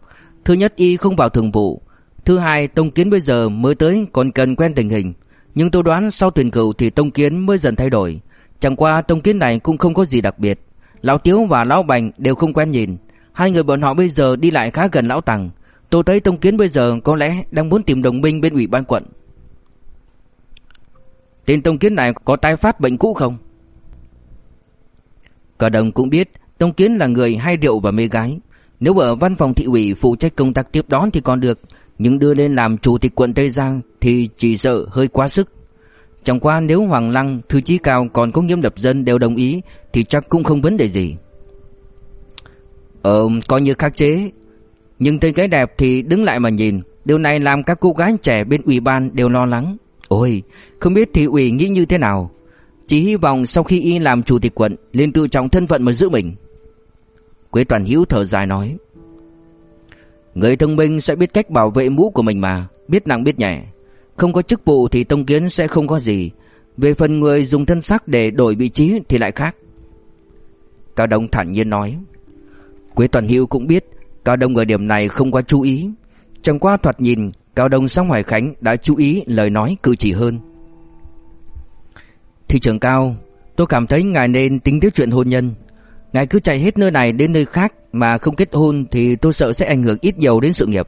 Thứ nhất y không vào thường vụ. Thứ hai Tông Kiến bây giờ mới tới còn cần quen tình hình. Nhưng tôi đoán sau tuyển cử thì Tông Kiến mới dần thay đổi. Chẳng qua Tông Kiến này cũng không có gì đặc biệt. Lão Tiếu và Lão Bành đều không quen nhìn. Hai người bọn họ bây giờ đi lại khá gần Lão Tằng. Tôi thấy Tông Kiến bây giờ có lẽ đang muốn tìm đồng minh bên ủy ban quận. Tên Tông Kiến này có tái phát bệnh cũ không? Cả đồng cũng biết Tông Kiến là người hay rượu và mê gái. Nếu ở văn phòng thị ủy phụ trách công tác tiếp đón thì còn được, nhưng đưa lên làm chủ tịch quận Tây Giang thì chỉ sợ hơi quá sức. Chẳng qua nếu Hoàng Lăng, thư chí cao còn có nghiêm lập dân đều đồng ý thì chắc cũng không vấn đề gì. Ờ, coi như khắc chế. Nhưng tên cái đẹp thì đứng lại mà nhìn, điều này làm các cô gái trẻ bên ủy ban đều lo lắng. Ôi, không biết thị ủy nghĩ như thế nào. Chỉ hy vọng sau khi y làm chủ tịch quận liền tự trọng thân phận mà giữ mình. Quế Toàn Hiếu thở dài nói. Người thông minh sẽ biết cách bảo vệ mũ của mình mà, biết nặng biết nhẹ. Không có chức vụ thì Tông Kiến sẽ không có gì. Về phần người dùng thân xác để đổi vị trí thì lại khác. Cao Đông thản nhiên nói. Quế Toàn Hiếu cũng biết Cao Đông ở điểm này không quá chú ý. Chẳng qua thoạt nhìn, Cao Đông sang Hoài Khánh đã chú ý lời nói cử chỉ hơn. Thị trưởng Cao, tôi cảm thấy ngài nên tính tới chuyện hôn nhân. Ngài cứ chạy hết nơi này đến nơi khác mà không kết hôn thì tôi sợ sẽ ảnh hưởng ít nhiều đến sự nghiệp.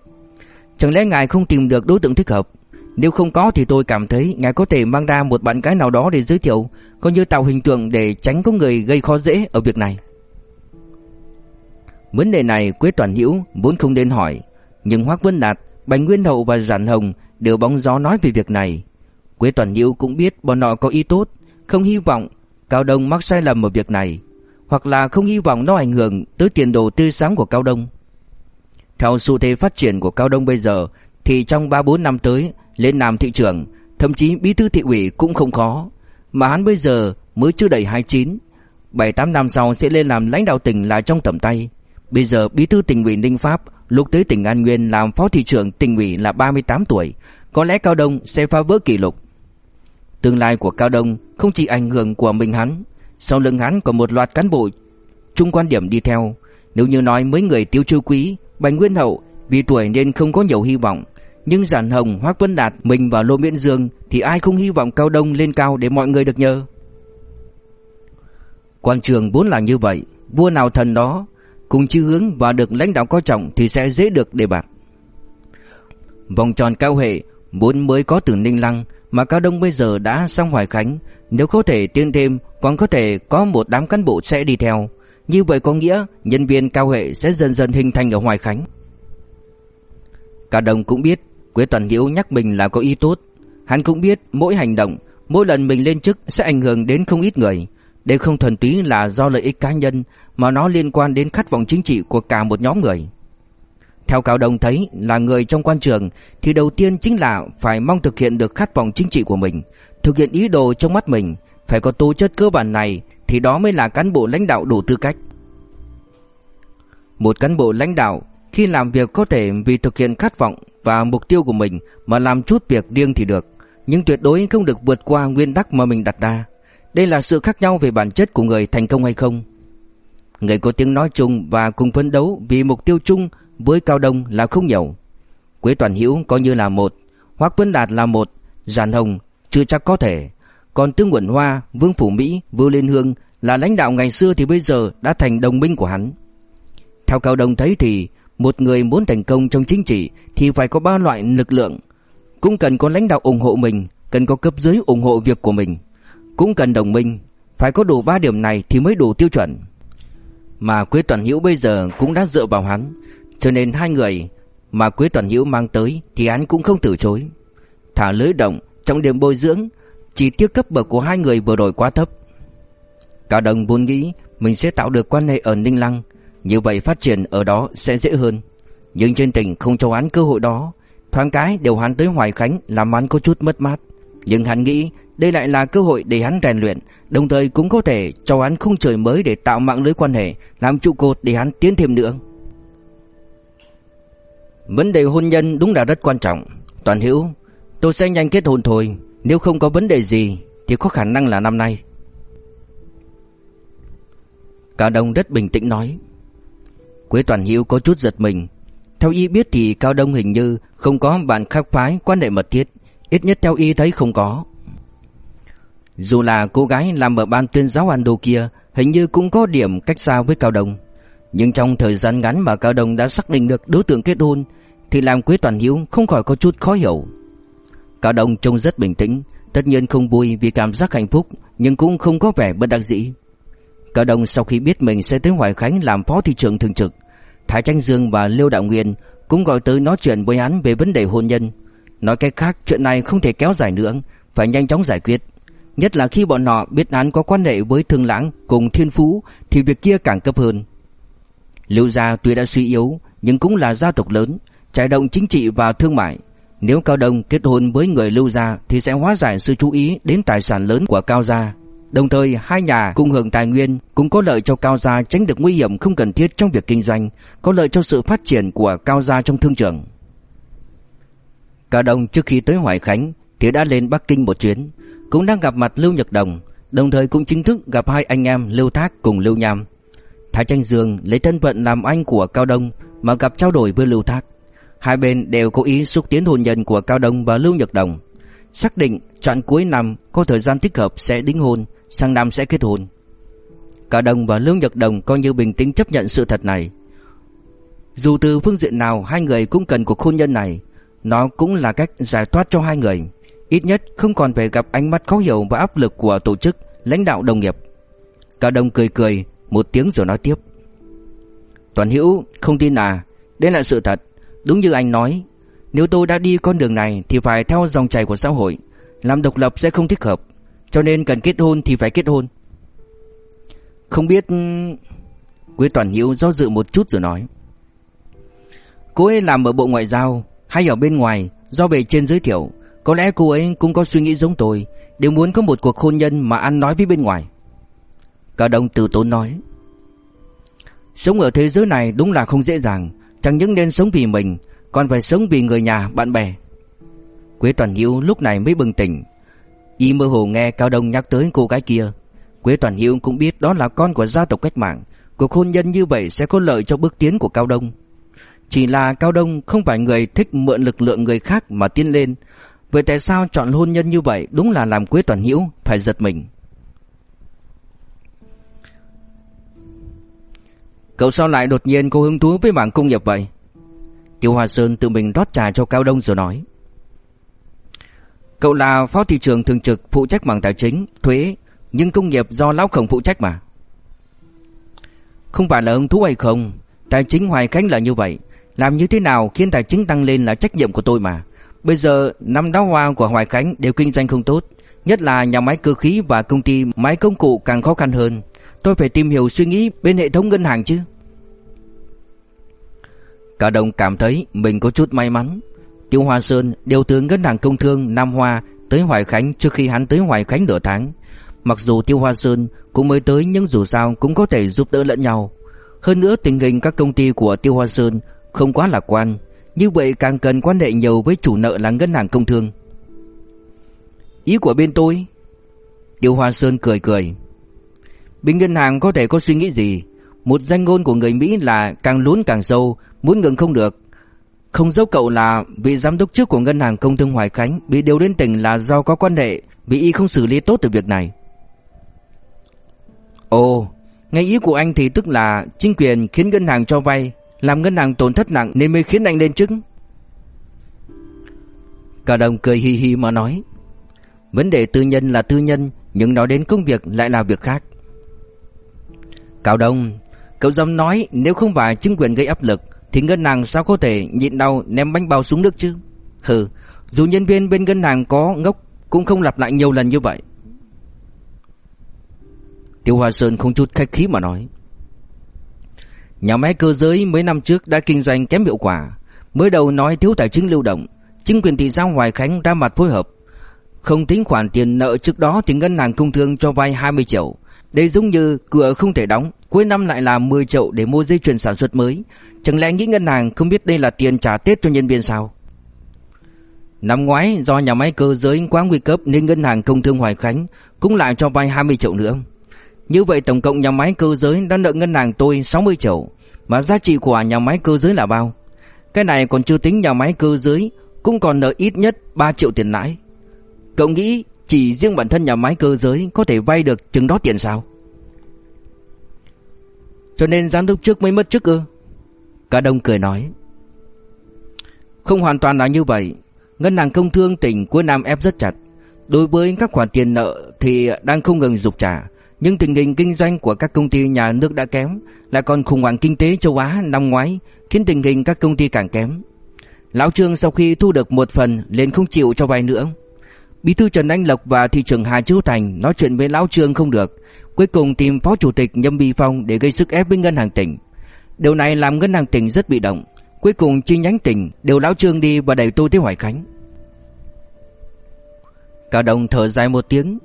Chẳng lẽ ngài không tìm được đối tượng thích hợp? Nếu không có thì tôi cảm thấy ngài có thể mang ra một bạn gái nào đó để giới thiệu, coi như tạo hình tượng để tránh có người gây khó dễ ở việc này. Vấn đề này Quế Toàn Hữu vốn không đến hỏi, nhưng Hoắc Vân Đạt, Bành Nguyên Hậu và Giản Hồng đều bóng gió nói về việc này. Quế Toàn Hữu cũng biết bọn họ có ý tốt, không hy vọng Cao Đông mắc sai lầm ở việc này hoặc là không hy vọng nó ảnh hưởng tới tiền đồ tươi sáng của Cao Đông. Theo xu thế phát triển của Cao Đông bây giờ thì trong 3-4 năm tới lên làm thị trưởng, thậm chí bí thư thị ủy cũng không khó, mà hắn bây giờ mới chưa đầy 29, 7-8 năm sau sẽ lên làm lãnh đạo tỉnh là trong tầm tay. Bây giờ bí thư tỉnh ủy Ninh Pháp lúc tới tỉnh An Nguyên làm phó thị trưởng tỉnh ủy là 38 tuổi, có lẽ Cao Đông sẽ phá vỡ kỷ lục. Tương lai của Cao Đông không chỉ ảnh hưởng của mình hắn, sau lưng hắn còn một loạt cán bộ chung quan điểm đi theo. Nếu như nói mấy người tiêu chiêu quý, Bành Nguyên Hậu vì tuổi nên không có nhiều hy vọng, nhưng Giản Hồng, Hoắc Vân Đạt, mình và Lô Miễn Dương thì ai không hy vọng Cao Đông lên cao để mọi người được nhờ. Quan trường vốn là như vậy, vua nào thần đó, cùng chí hướng và được lãnh đạo coi trọng thì sẽ dễ được đề bạt. Vòng tròn cao hệ vốn mới có từ Ninh Lăng mà Cao Đông bây giờ đã sang Hoài Khánh, nếu có thể tiến thêm còn có thể có một đám cán bộ sẽ đi theo. Như vậy có nghĩa nhân viên cao hệ sẽ dần dần hình thành ở Hoài Khánh. Cao Đông cũng biết Quế Toàn Hiếu nhắc mình là có ý tốt. Hắn cũng biết mỗi hành động, mỗi lần mình lên chức sẽ ảnh hưởng đến không ít người. Đây không thuần túy là do lợi ích cá nhân mà nó liên quan đến khát vọng chính trị của cả một nhóm người. Theo Cao Đông thấy là người trong quan trường thì đầu tiên chính là phải mong thực hiện được khát vọng chính trị của mình, thực hiện ý đồ trong mắt mình, phải có tố chất cơ bản này thì đó mới là cán bộ lãnh đạo đủ tư cách. Một cán bộ lãnh đạo khi làm việc có thể vì thực hiện khát vọng và mục tiêu của mình mà làm chút việc riêng thì được, nhưng tuyệt đối không được vượt qua nguyên tắc mà mình đặt ra. Đây là sự khác nhau về bản chất của người thành công hay không. Người có tiếng nói chung và cùng phấn đấu vì mục tiêu chung với Cao Đông là không nhiều. Quế Toàn Hữu coi như là một, Hoắc Vân Đạt là một, Giản Hồng chưa chắc có thể. Còn Tương Quẩn Hoa, Vương Phủ Mỹ, Vương Liên Hương là lãnh đạo ngày xưa thì bây giờ đã thành đồng minh của hắn. Theo Cao Đông thấy thì một người muốn thành công trong chính trị thì phải có ba loại lực lượng. Cũng cần có lãnh đạo ủng hộ mình, cần có cấp dưới ủng hộ việc của mình. cũng cần đồng minh, phải có đủ ba điểm này thì mới đủ tiêu chuẩn. Mà Quế Toàn Hữu bây giờ cũng đã dựa vào hắn, cho nên hai người mà Quế Toàn Hữu mang tới thì hắn cũng không từ chối. Thả lưới động trong điểm bồi dưỡng, chỉ tiếc cấp bậc của hai người vừa rồi quá thấp. Cao Đồng vốn nghĩ mình sẽ tạo được quan hệ ở Ninh Lăng, như vậy phát triển ở đó sẽ dễ hơn. Nhưng trên tỉnh không cho hắn cơ hội đó, thoáng cái đều hắn tới Hoài Khánh làm hắn có chút mất mát. Nhưng hắn nghĩ đây lại là cơ hội để hắn rèn luyện, đồng thời cũng có thể cho hắn khung trời mới để tạo mạng lưới quan hệ, làm trụ cột để hắn tiến thêm nữa. Vấn đề hôn nhân đúng là rất quan trọng. Toàn Hữu, tôi sẽ nhanh kết hôn thôi, nếu không có vấn đề gì thì có khả năng là năm nay. Cao Đông rất bình tĩnh nói. Quế Toàn Hữu có chút giật mình. Theo y biết thì Cao Đông hình như không có bạn khác phái quan hệ mật thiết, ít nhất theo y thấy không có. Dù là cô gái làm ở ban tuyên giáo Ando kia Hình như cũng có điểm cách xa với Cao Đông nhưng trong thời gian ngắn mà Cao Đông đã xác định được đối tượng kết hôn, Thì làm Quế Toàn Hiếu không khỏi có chút khó hiểu. Cao Đông trông rất bình tĩnh, Tất nhiên không vui vì cảm giác hạnh phúc, Nhưng cũng không có vẻ bất đắc dĩ. Cao Đông sau khi biết mình sẽ tới Hoài Khánh làm phó thị trưởng thường trực, Thái Tranh Dương và Liêu Đạo Nguyên cũng gọi tới nói chuyện với hắn về vấn đề hôn nhân. Nói cách khác, chuyện này không thể kéo dài nữa, Phải nhanh chóng giải quyết. Nhất là khi bọn họ biết án có quan hệ với Thương Lãng cùng Thiên Phú, thì việc kia càng cấp hơn. Lưu gia tuy đã suy yếu nhưng cũng là gia tộc lớn, trải động chính trị và thương mại. Nếu Cao Đông kết hôn với người Lưu gia thì sẽ hóa giải sự chú ý đến tài sản lớn của Cao gia. Đồng thời hai nhà cùng hưởng tài nguyên cũng có lợi cho Cao gia tránh được nguy hiểm không cần thiết trong việc kinh doanh, có lợi cho sự phát triển của Cao gia trong thương trường. Cao Đông trước khi tới Hoài Khánh thì đã lên Bắc Kinh một chuyến, cũng đang gặp mặt Lưu Nhật Đồng, đồng thời cũng chính thức gặp hai anh em Lưu Thác cùng Lưu Nham. Thái Tranh Dương lấy thân phận làm anh của Cao Đông mà gặp trao đổi với Lưu Thác. Hai bên đều có ý xúc tiến hôn nhân của Cao Đông và Lưu Nhật Đồng. Xác định chọn cuối năm có thời gian thích hợp sẽ đính hôn, sang năm sẽ kết hôn. Cao Đông và Lưu Nhật Đồng coi như bình tĩnh chấp nhận sự thật này. Dù từ phương diện nào hai người cũng cần cuộc hôn nhân này, nó cũng là cách giải thoát cho hai người. Ít nhất không còn phải gặp ánh mắt khó hiểu và áp lực của tổ chức, lãnh đạo đồng nghiệp. Cao Đông cười cười một tiếng rồi nói tiếp. Toàn Hữu không tin à, đây là sự thật. Đúng như anh nói, nếu tôi đã đi con đường này thì phải theo dòng chảy của xã hội, làm độc lập sẽ không thích hợp, cho nên cần kết hôn thì phải kết hôn. Không biết Quế Toàn Hữu do dự một chút rồi nói. Cô ấy làm ở Bộ Ngoại giao hay ở bên ngoài do bề trên giới thiệu, có lẽ cô ấy cũng có suy nghĩ giống tôi Đều muốn có một cuộc hôn nhân mà ăn nói với bên ngoài Cao Đông từ tốn nói Sống ở thế giới này đúng là không dễ dàng. Chẳng những nên sống vì mình Còn phải sống vì người nhà, bạn bè. Quế Toàn Hiếu lúc này mới bừng tỉnh. Y mơ hồ nghe Cao Đông nhắc tới cô gái kia. Quế Toàn Hiếu cũng biết đó là con của gia tộc cách mạng. Cuộc hôn nhân như vậy sẽ có lợi cho bước tiến của Cao Đông. Chỉ là Cao Đông không phải người thích mượn lực lượng người khác mà tiến lên. Vậy tại sao chọn hôn nhân như vậy Đúng là làm Quế Toàn Hiễu phải giật mình? Cậu sao lại đột nhiên có hứng thú với mảng công nghiệp vậy? Tiêu Hoa Sơn tự mình rót trà cho Cao Đông rồi nói. Cậu là phó thị trường thường trực phụ trách mảng tài chính, thuế Nhưng công nghiệp do Lão Khổng phụ trách mà. Không phải là hứng thú hay không Tài chính Hoài Khánh là như vậy. Làm như thế nào khiến tài chính tăng lên là trách nhiệm của tôi mà. Bây giờ năm đá hoa của Hoài Khánh đều kinh doanh không tốt Nhất là nhà máy cơ khí và công ty máy công cụ càng khó khăn hơn. Tôi phải tìm hiểu suy nghĩ bên hệ thống ngân hàng chứ. Cả đồng cảm thấy mình có chút may mắn. Tiêu Hoa Sơn, điều tướng ngân hàng công thương Nam Hoa tới Hoài Khánh trước khi hắn tới Hoài Khánh nửa tháng. Mặc dù Tiêu Hoa Sơn cũng mới tới nhưng dù sao cũng có thể giúp đỡ lẫn nhau. Hơn nữa tình hình các công ty của Tiêu Hoa Sơn không quá lạc quan. Như vậy càng cần quan hệ nhiều với chủ nợ là ngân hàng công thương. Ý của bên tôi? Tiêu Hoa Sơn cười cười. Bên ngân hàng có thể có suy nghĩ gì? Một danh ngôn của người Mỹ là càng lún càng sâu, Muốn ngừng không được. Không dấu cậu là vị giám đốc trước của ngân hàng công thương Hoài Khánh, Bị điều đến tỉnh là do có quan hệ, bị y không xử lý tốt từ việc này. Ồ Ngay ý của anh thì tức là Chính quyền khiến ngân hàng cho vay, làm ngân hàng tổn thất nặng nên mới khiến anh lên chức. Cả đồng cười hi hi mà nói, Vấn đề tư nhân là tư nhân, Nhưng nói đến công việc lại là việc khác. Cao Đông, Cậu dám nói nếu không phải chính quyền gây áp lực, Thì ngân hàng sao có thể nhịn đau ném bánh bao xuống nước chứ? Hừ, Dù nhân viên bên ngân hàng có ngốc Cũng không lặp lại nhiều lần như vậy. Tiêu Hoa Sơn không chút khách khí mà nói, Nhà máy cơ giới mấy năm trước đã kinh doanh kém hiệu quả, Mới đầu nói thiếu tài chính lưu động, Chính quyền thị xã Hoài Khánh ra mặt phối hợp. Không tính khoản tiền nợ trước đó Thì ngân hàng công thương cho vay 20 triệu đây giống như cửa không thể đóng, Cuối năm lại là 10 triệu để mua dây chuyền sản xuất mới. Chẳng lẽ nghĩ ngân hàng không biết đây là tiền trả Tết cho nhân viên sao? Năm ngoái, do nhà máy cơ giới quá nguy cấp Nên ngân hàng công thương Hoài Khánh Cũng lại cho vay 20 triệu nữa. Như vậy tổng cộng nhà máy cơ giới đã nợ ngân hàng tôi 60 triệu Mà giá trị của nhà máy cơ giới là bao? Cái này còn chưa tính nhà máy cơ giới Cũng còn nợ ít nhất 3 triệu tiền lãi. Cậu nghĩ chỉ riêng bản thân nhà máy cơ giới Có thể vay được chừng đó tiền sao? Cho nên giám đốc trước mới mất chức ư? Cả đông cười nói. Không hoàn toàn là như vậy. Ngân hàng công thương tỉnh cuối năm ép rất chặt. Đối với các khoản tiền nợ thì đang không ngừng dục trả. Nhưng tình hình kinh doanh của các công ty nhà nước đã kém, Lại còn khủng hoảng kinh tế châu Á năm ngoái, Khiến tình hình các công ty càng kém. Lão Trương sau khi thu được một phần liền không chịu cho vay nữa. Bí thư Trần Anh Lộc và thị trưởng Hà Chiếu Thành nói chuyện với Lão Trương không được Cuối cùng tìm Phó Chủ tịch Nhâm Bi Phong để gây sức ép với ngân hàng tỉnh. Điều này làm ngân hàng tỉnh rất bị động. Cuối cùng chi nhánh tỉnh đều Lão Trương đi và đẩy tôi tới Hoài Khánh. Cao đồng thở dài một tiếng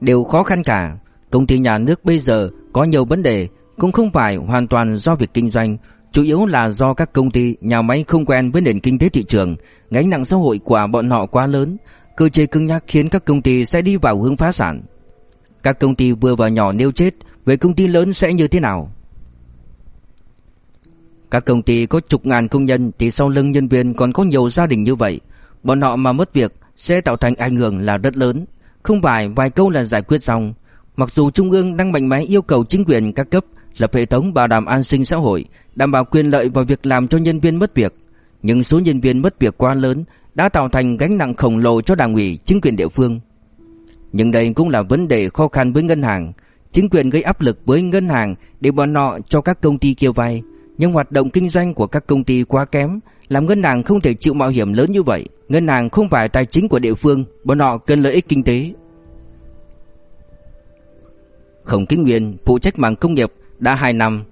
Đều khó khăn cả. Công ty nhà nước bây giờ có nhiều vấn đề Cũng không phải hoàn toàn do việc kinh doanh Chủ yếu là do các công ty, nhà máy không quen với nền kinh tế thị trường Gánh nặng xã hội của bọn họ quá lớn. Cơ chế cứng nhắc khiến các công ty sẽ đi vào hướng phá sản. Các công ty vừa và nhỏ nêu chết Về công ty lớn sẽ như thế nào? Các công ty có chục ngàn công nhân Thì sau lưng nhân viên còn có nhiều gia đình như vậy. Bọn họ mà mất việc sẽ tạo thành ảnh hưởng là rất lớn, không phải vài câu là giải quyết xong. Mặc dù Trung ương đang mạnh mẽ yêu cầu chính quyền các cấp lập hệ thống bảo đảm an sinh xã hội, đảm bảo quyền lợi và việc làm cho nhân viên mất việc, nhưng số nhân viên mất việc quá lớn đã tạo thành gánh nặng khổng lồ cho đảng ủy, chính quyền địa phương. Nhưng đây cũng là vấn đề khó khăn với ngân hàng. Chính quyền gây áp lực với ngân hàng để bọn nọ cho các công ty kêu vay, nhưng hoạt động kinh doanh của các công ty quá kém, làm ngân hàng không thể chịu mạo hiểm lớn như vậy. Ngân hàng không phải tài chính của địa phương, bọn họ cần lợi ích kinh tế. Khổng Kính Nguyên phụ trách mảng công nghiệp đã 2 năm.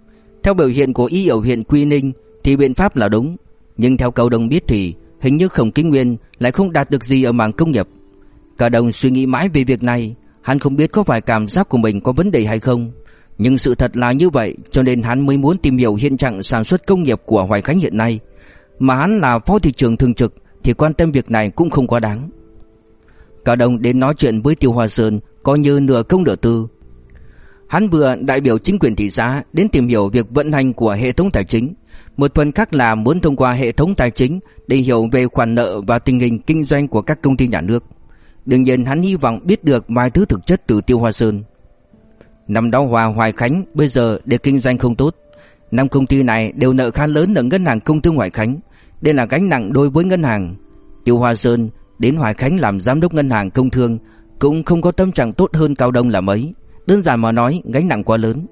Theo biểu hiện của y ở huyện Quy Ninh thì biện pháp là đúng, nhưng theo cầu đồng biết thì hình như Khổng Kính Nguyên lại không đạt được gì ở mảng công nghiệp. Cả đồng suy nghĩ mãi về việc này, hắn không biết có phải cảm giác của mình có vấn đề hay không. Nhưng sự thật là như vậy cho nên hắn mới muốn tìm hiểu hiện trạng sản xuất công nghiệp của Hoài Khánh hiện nay. Mà hắn là phó thị trường thường trực thì quan tâm việc này cũng không quá đáng. Cả đồng đến nói chuyện với Tiêu Hoa Sơn coi như nửa công nửa tư. Hắn vừa đại biểu chính quyền thị xã đến tìm hiểu việc vận hành của hệ thống tài chính. Một phần khác là muốn thông qua hệ thống tài chính để hiểu về khoản nợ và tình hình kinh doanh của các công ty nhà nước. Đương nhiên hắn hy vọng biết được vài thứ thực chất từ Tiêu Hoa Sơn. Năm đó Hòa Hoài Khánh bây giờ để kinh doanh không tốt. Năm công ty này đều nợ khá lớn ở ngân hàng công thương Hoài Khánh. Đây là gánh nặng đối với ngân hàng. Tiêu Hoa Sơn đến Hoài Khánh làm giám đốc ngân hàng công thương cũng không có tâm trạng tốt hơn Cao Đông là mấy. Đơn giản mà nói, gánh nặng quá lớn.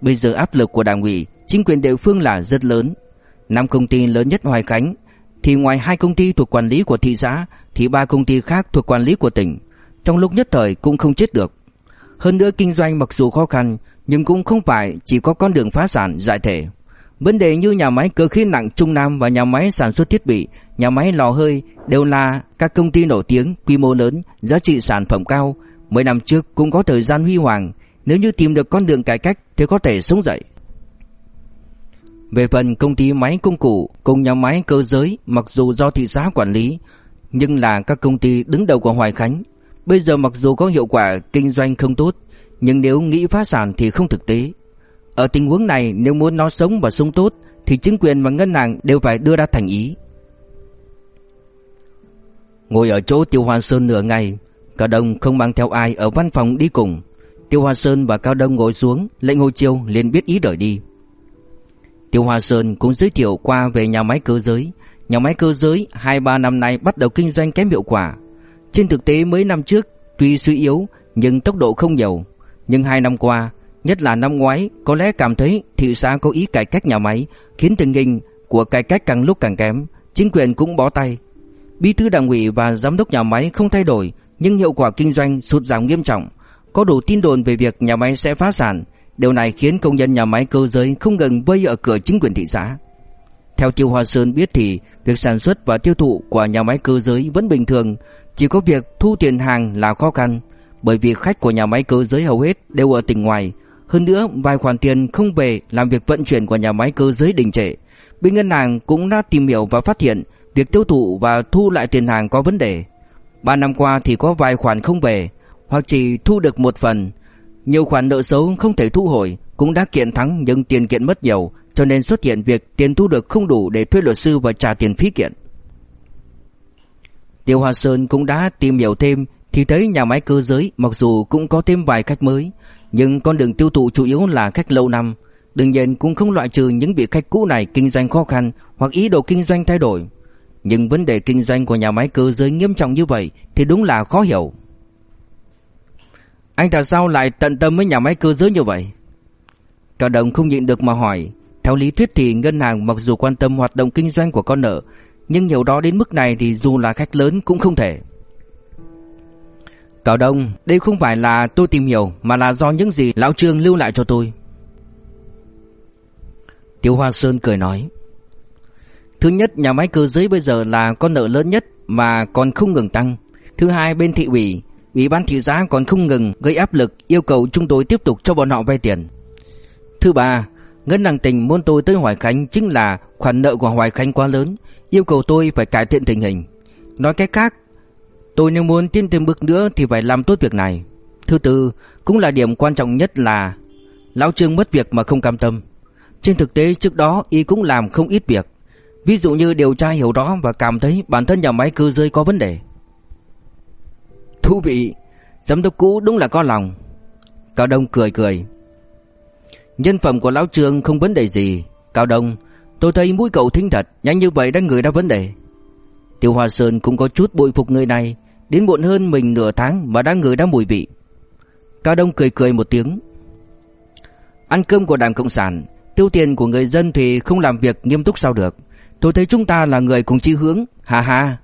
Bây giờ áp lực của đảng ủy, chính quyền địa phương là rất lớn. Năm công ty lớn nhất Hoài Khánh thì ngoài hai công ty thuộc quản lý của thị xã thì ba công ty khác thuộc quản lý của tỉnh. Trong lúc nhất thời cũng không chết được. Hơn nữa kinh doanh mặc dù khó khăn nhưng cũng không phải chỉ có con đường phá sản giải thể. Vấn đề như nhà máy cơ khí nặng Trung Nam và nhà máy sản xuất thiết bị, nhà máy lò hơi đều là các công ty nổi tiếng, quy mô lớn, giá trị sản phẩm cao. Mấy năm trước cũng có thời gian huy hoàng, nếu như tìm được con đường cải cách thì có thể sống dậy. Về phần công ty máy công cụ cùng nhà máy cơ giới mặc dù do thị xã quản lý, nhưng là các công ty đứng đầu của Hoài Khánh. Bây giờ mặc dù có hiệu quả kinh doanh không tốt, nhưng nếu nghĩ phá sản thì không thực tế. Ở tình huống này nếu muốn nó sống và sống tốt thì chính quyền và ngân hàng đều phải đưa ra thành ý. Ngồi ở chỗ Tiêu Hoa Sơn nửa ngày, Cao Đông không mang theo ai ở văn phòng đi cùng. Tiêu Hoa Sơn và Cao Đông ngồi xuống, lệnh hồi chiều liền biết ý đợi đi. Tiêu Hoa Sơn cũng giới thiệu qua về nhà máy cơ giới. Nhà máy cơ giới 2-3 năm nay bắt đầu kinh doanh kém hiệu quả. Trên thực tế mấy năm trước tuy suy yếu nhưng tốc độ không nhiều. Nhưng hai năm qua, nhất là năm ngoái, có lẽ cảm thấy thị xã có ý cải cách nhà máy, khiến tình hình của cải cách càng lúc càng kém, chính quyền cũng bó tay. Bí thư đảng ủy và giám đốc nhà máy không thay đổi, nhưng hiệu quả kinh doanh sụt giảm nghiêm trọng. Có đủ tin đồn về việc nhà máy sẽ phá sản, điều này khiến công nhân nhà máy cơ giới không ngừng vây ở cửa chính quyền thị xã. Theo Tiêu Hoa Sơn biết thì việc sản xuất và tiêu thụ của nhà máy cơ giới vẫn bình thường, chỉ có việc thu tiền hàng là khó khăn, bởi vì khách của nhà máy cơ giới hầu hết đều ở tỉnh ngoài, hơn nữa vài khoản tiền không về làm việc vận chuyển của nhà máy cơ giới đình trệ. Bên ngân hàng cũng đã tìm hiểu và phát hiện việc tiêu thụ và thu lại tiền hàng có vấn đề. Ba năm qua thì có vài khoản không về, hoặc chỉ thu được một phần. Nhiều khoản nợ xấu không thể thu hồi, cũng đã kiện thắng nhưng tiền kiện mất nhiều, cho nên xuất hiện việc tiền thu được không đủ để thuê luật sư và trả tiền phí kiện. Tiêu Hoa Sơn cũng đã tìm hiểu thêm thì thấy nhà máy cơ giới mặc dù cũng có thêm vài khách mới, nhưng con đường tiêu thụ chủ yếu là khách lâu năm. Đương nhiên cũng không loại trừ những vị khách cũ này kinh doanh khó khăn hoặc ý đồ kinh doanh thay đổi. Nhưng vấn đề kinh doanh của nhà máy cơ giới nghiêm trọng như vậy thì đúng là khó hiểu. Anh tại sao lại tận tâm với nhà máy cơ giới như vậy? Cao Đồng không nhịn được mà hỏi. Theo lý thuyết thì ngân hàng mặc dù quan tâm hoạt động kinh doanh của con nợ, nhưng nhiều đó đến mức này thì dù là khách lớn cũng không thể. Cao Đông, đây không phải là tôi tìm hiểu mà là do những gì lão Trương lưu lại cho tôi. Tiêu Hoa Sơn cười nói. Thứ nhất, nhà máy cơ giới bây giờ là con nợ lớn nhất mà còn không ngừng tăng. Thứ hai, bên thị ủy, ủy ban thị xã còn không ngừng gây áp lực yêu cầu chúng tôi tiếp tục cho bọn họ vay tiền. Thứ ba, ngân hàng tỉnh muốn tôi tới Hoài Khánh chính là khoản nợ của Hoài Khánh quá lớn, yêu cầu tôi phải cải thiện tình hình. Nói cách khác, tôi nếu muốn tiến thêm bước nữa thì phải làm tốt việc này. Thứ tư, cũng là điểm quan trọng nhất là lão Trương mất việc mà không cam tâm. Trên thực tế trước đó y cũng làm không ít việc. Ví dụ như điều tra hiểu rõ và cảm thấy bản thân nhà máy cơ giới có vấn đề. Thú vị, giám đốc cũ đúng là có lòng. Cao Đông cười cười. Nhân phẩm của lão Trương không vấn đề gì. Cao Đông, tôi thấy mũi cậu thính thật, nhanh như vậy đã người ra vấn đề. Tiêu Hoa Sơn cũng có chút bội phục người này, đến muộn hơn mình nửa tháng mà đã người đã mùi vị. Cao Đông cười cười một tiếng. Ăn cơm của Đảng Cộng sản, tiêu tiền của người dân thì không làm việc nghiêm túc sao được. Tôi thấy chúng ta là người cùng chí hướng, ha ha.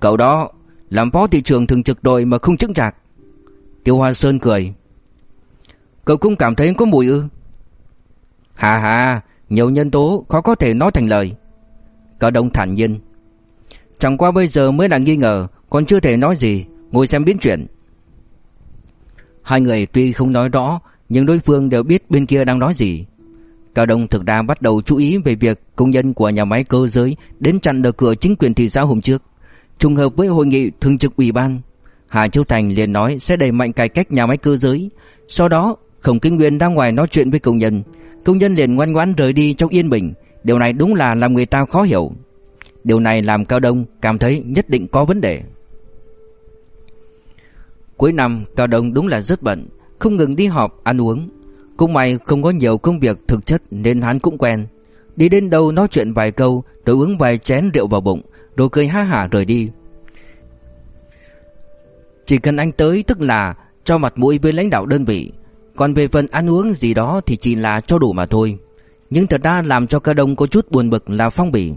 Cậu đó, làm phó thị trưởng thường trực đội mà không chứng trạc Tiêu Hoa Sơn cười. Cậu cũng cảm thấy có mùi ư? Hà hà, nhiều nhân tố khó có thể nói thành lời. Cao Đông thản nhiên. Chẳng qua bây giờ mới là nghi ngờ, còn chưa thể nói gì, ngồi xem biến chuyển. Hai người tuy không nói rõ, nhưng đối phương đều biết bên kia đang nói gì. Cao Đông thực ra bắt đầu chú ý về việc công nhân của nhà máy cơ giới đến chặn được cửa chính quyền thị xã hôm trước. Trùng hợp với hội nghị thường trực ủy ban, Hà Châu Thành liền nói sẽ đẩy mạnh cải cách nhà máy cơ giới. Sau đó, Khổng Kinh Nguyên đang ngoài nói chuyện với công nhân, công nhân liền ngoan ngoãn rời đi trong yên bình. Điều này đúng là làm người ta khó hiểu. Điều này làm Cao Đông cảm thấy nhất định có vấn đề. Cuối năm, Cao Đông đúng là rất bận, không ngừng đi họp, ăn uống. Cũng may không có nhiều công việc thực chất nên hắn cũng quen. Đi đến đâu nói chuyện vài câu, rồi uống vài chén rượu vào bụng, rồi cười ha hả rời đi. Chỉ cần anh tới tức là cho mặt mũi với lãnh đạo đơn vị, còn về phần ăn uống gì đó thì chỉ là cho đủ mà thôi. Nhưng thật ra làm cho ca Đông có chút buồn bực là phong bì.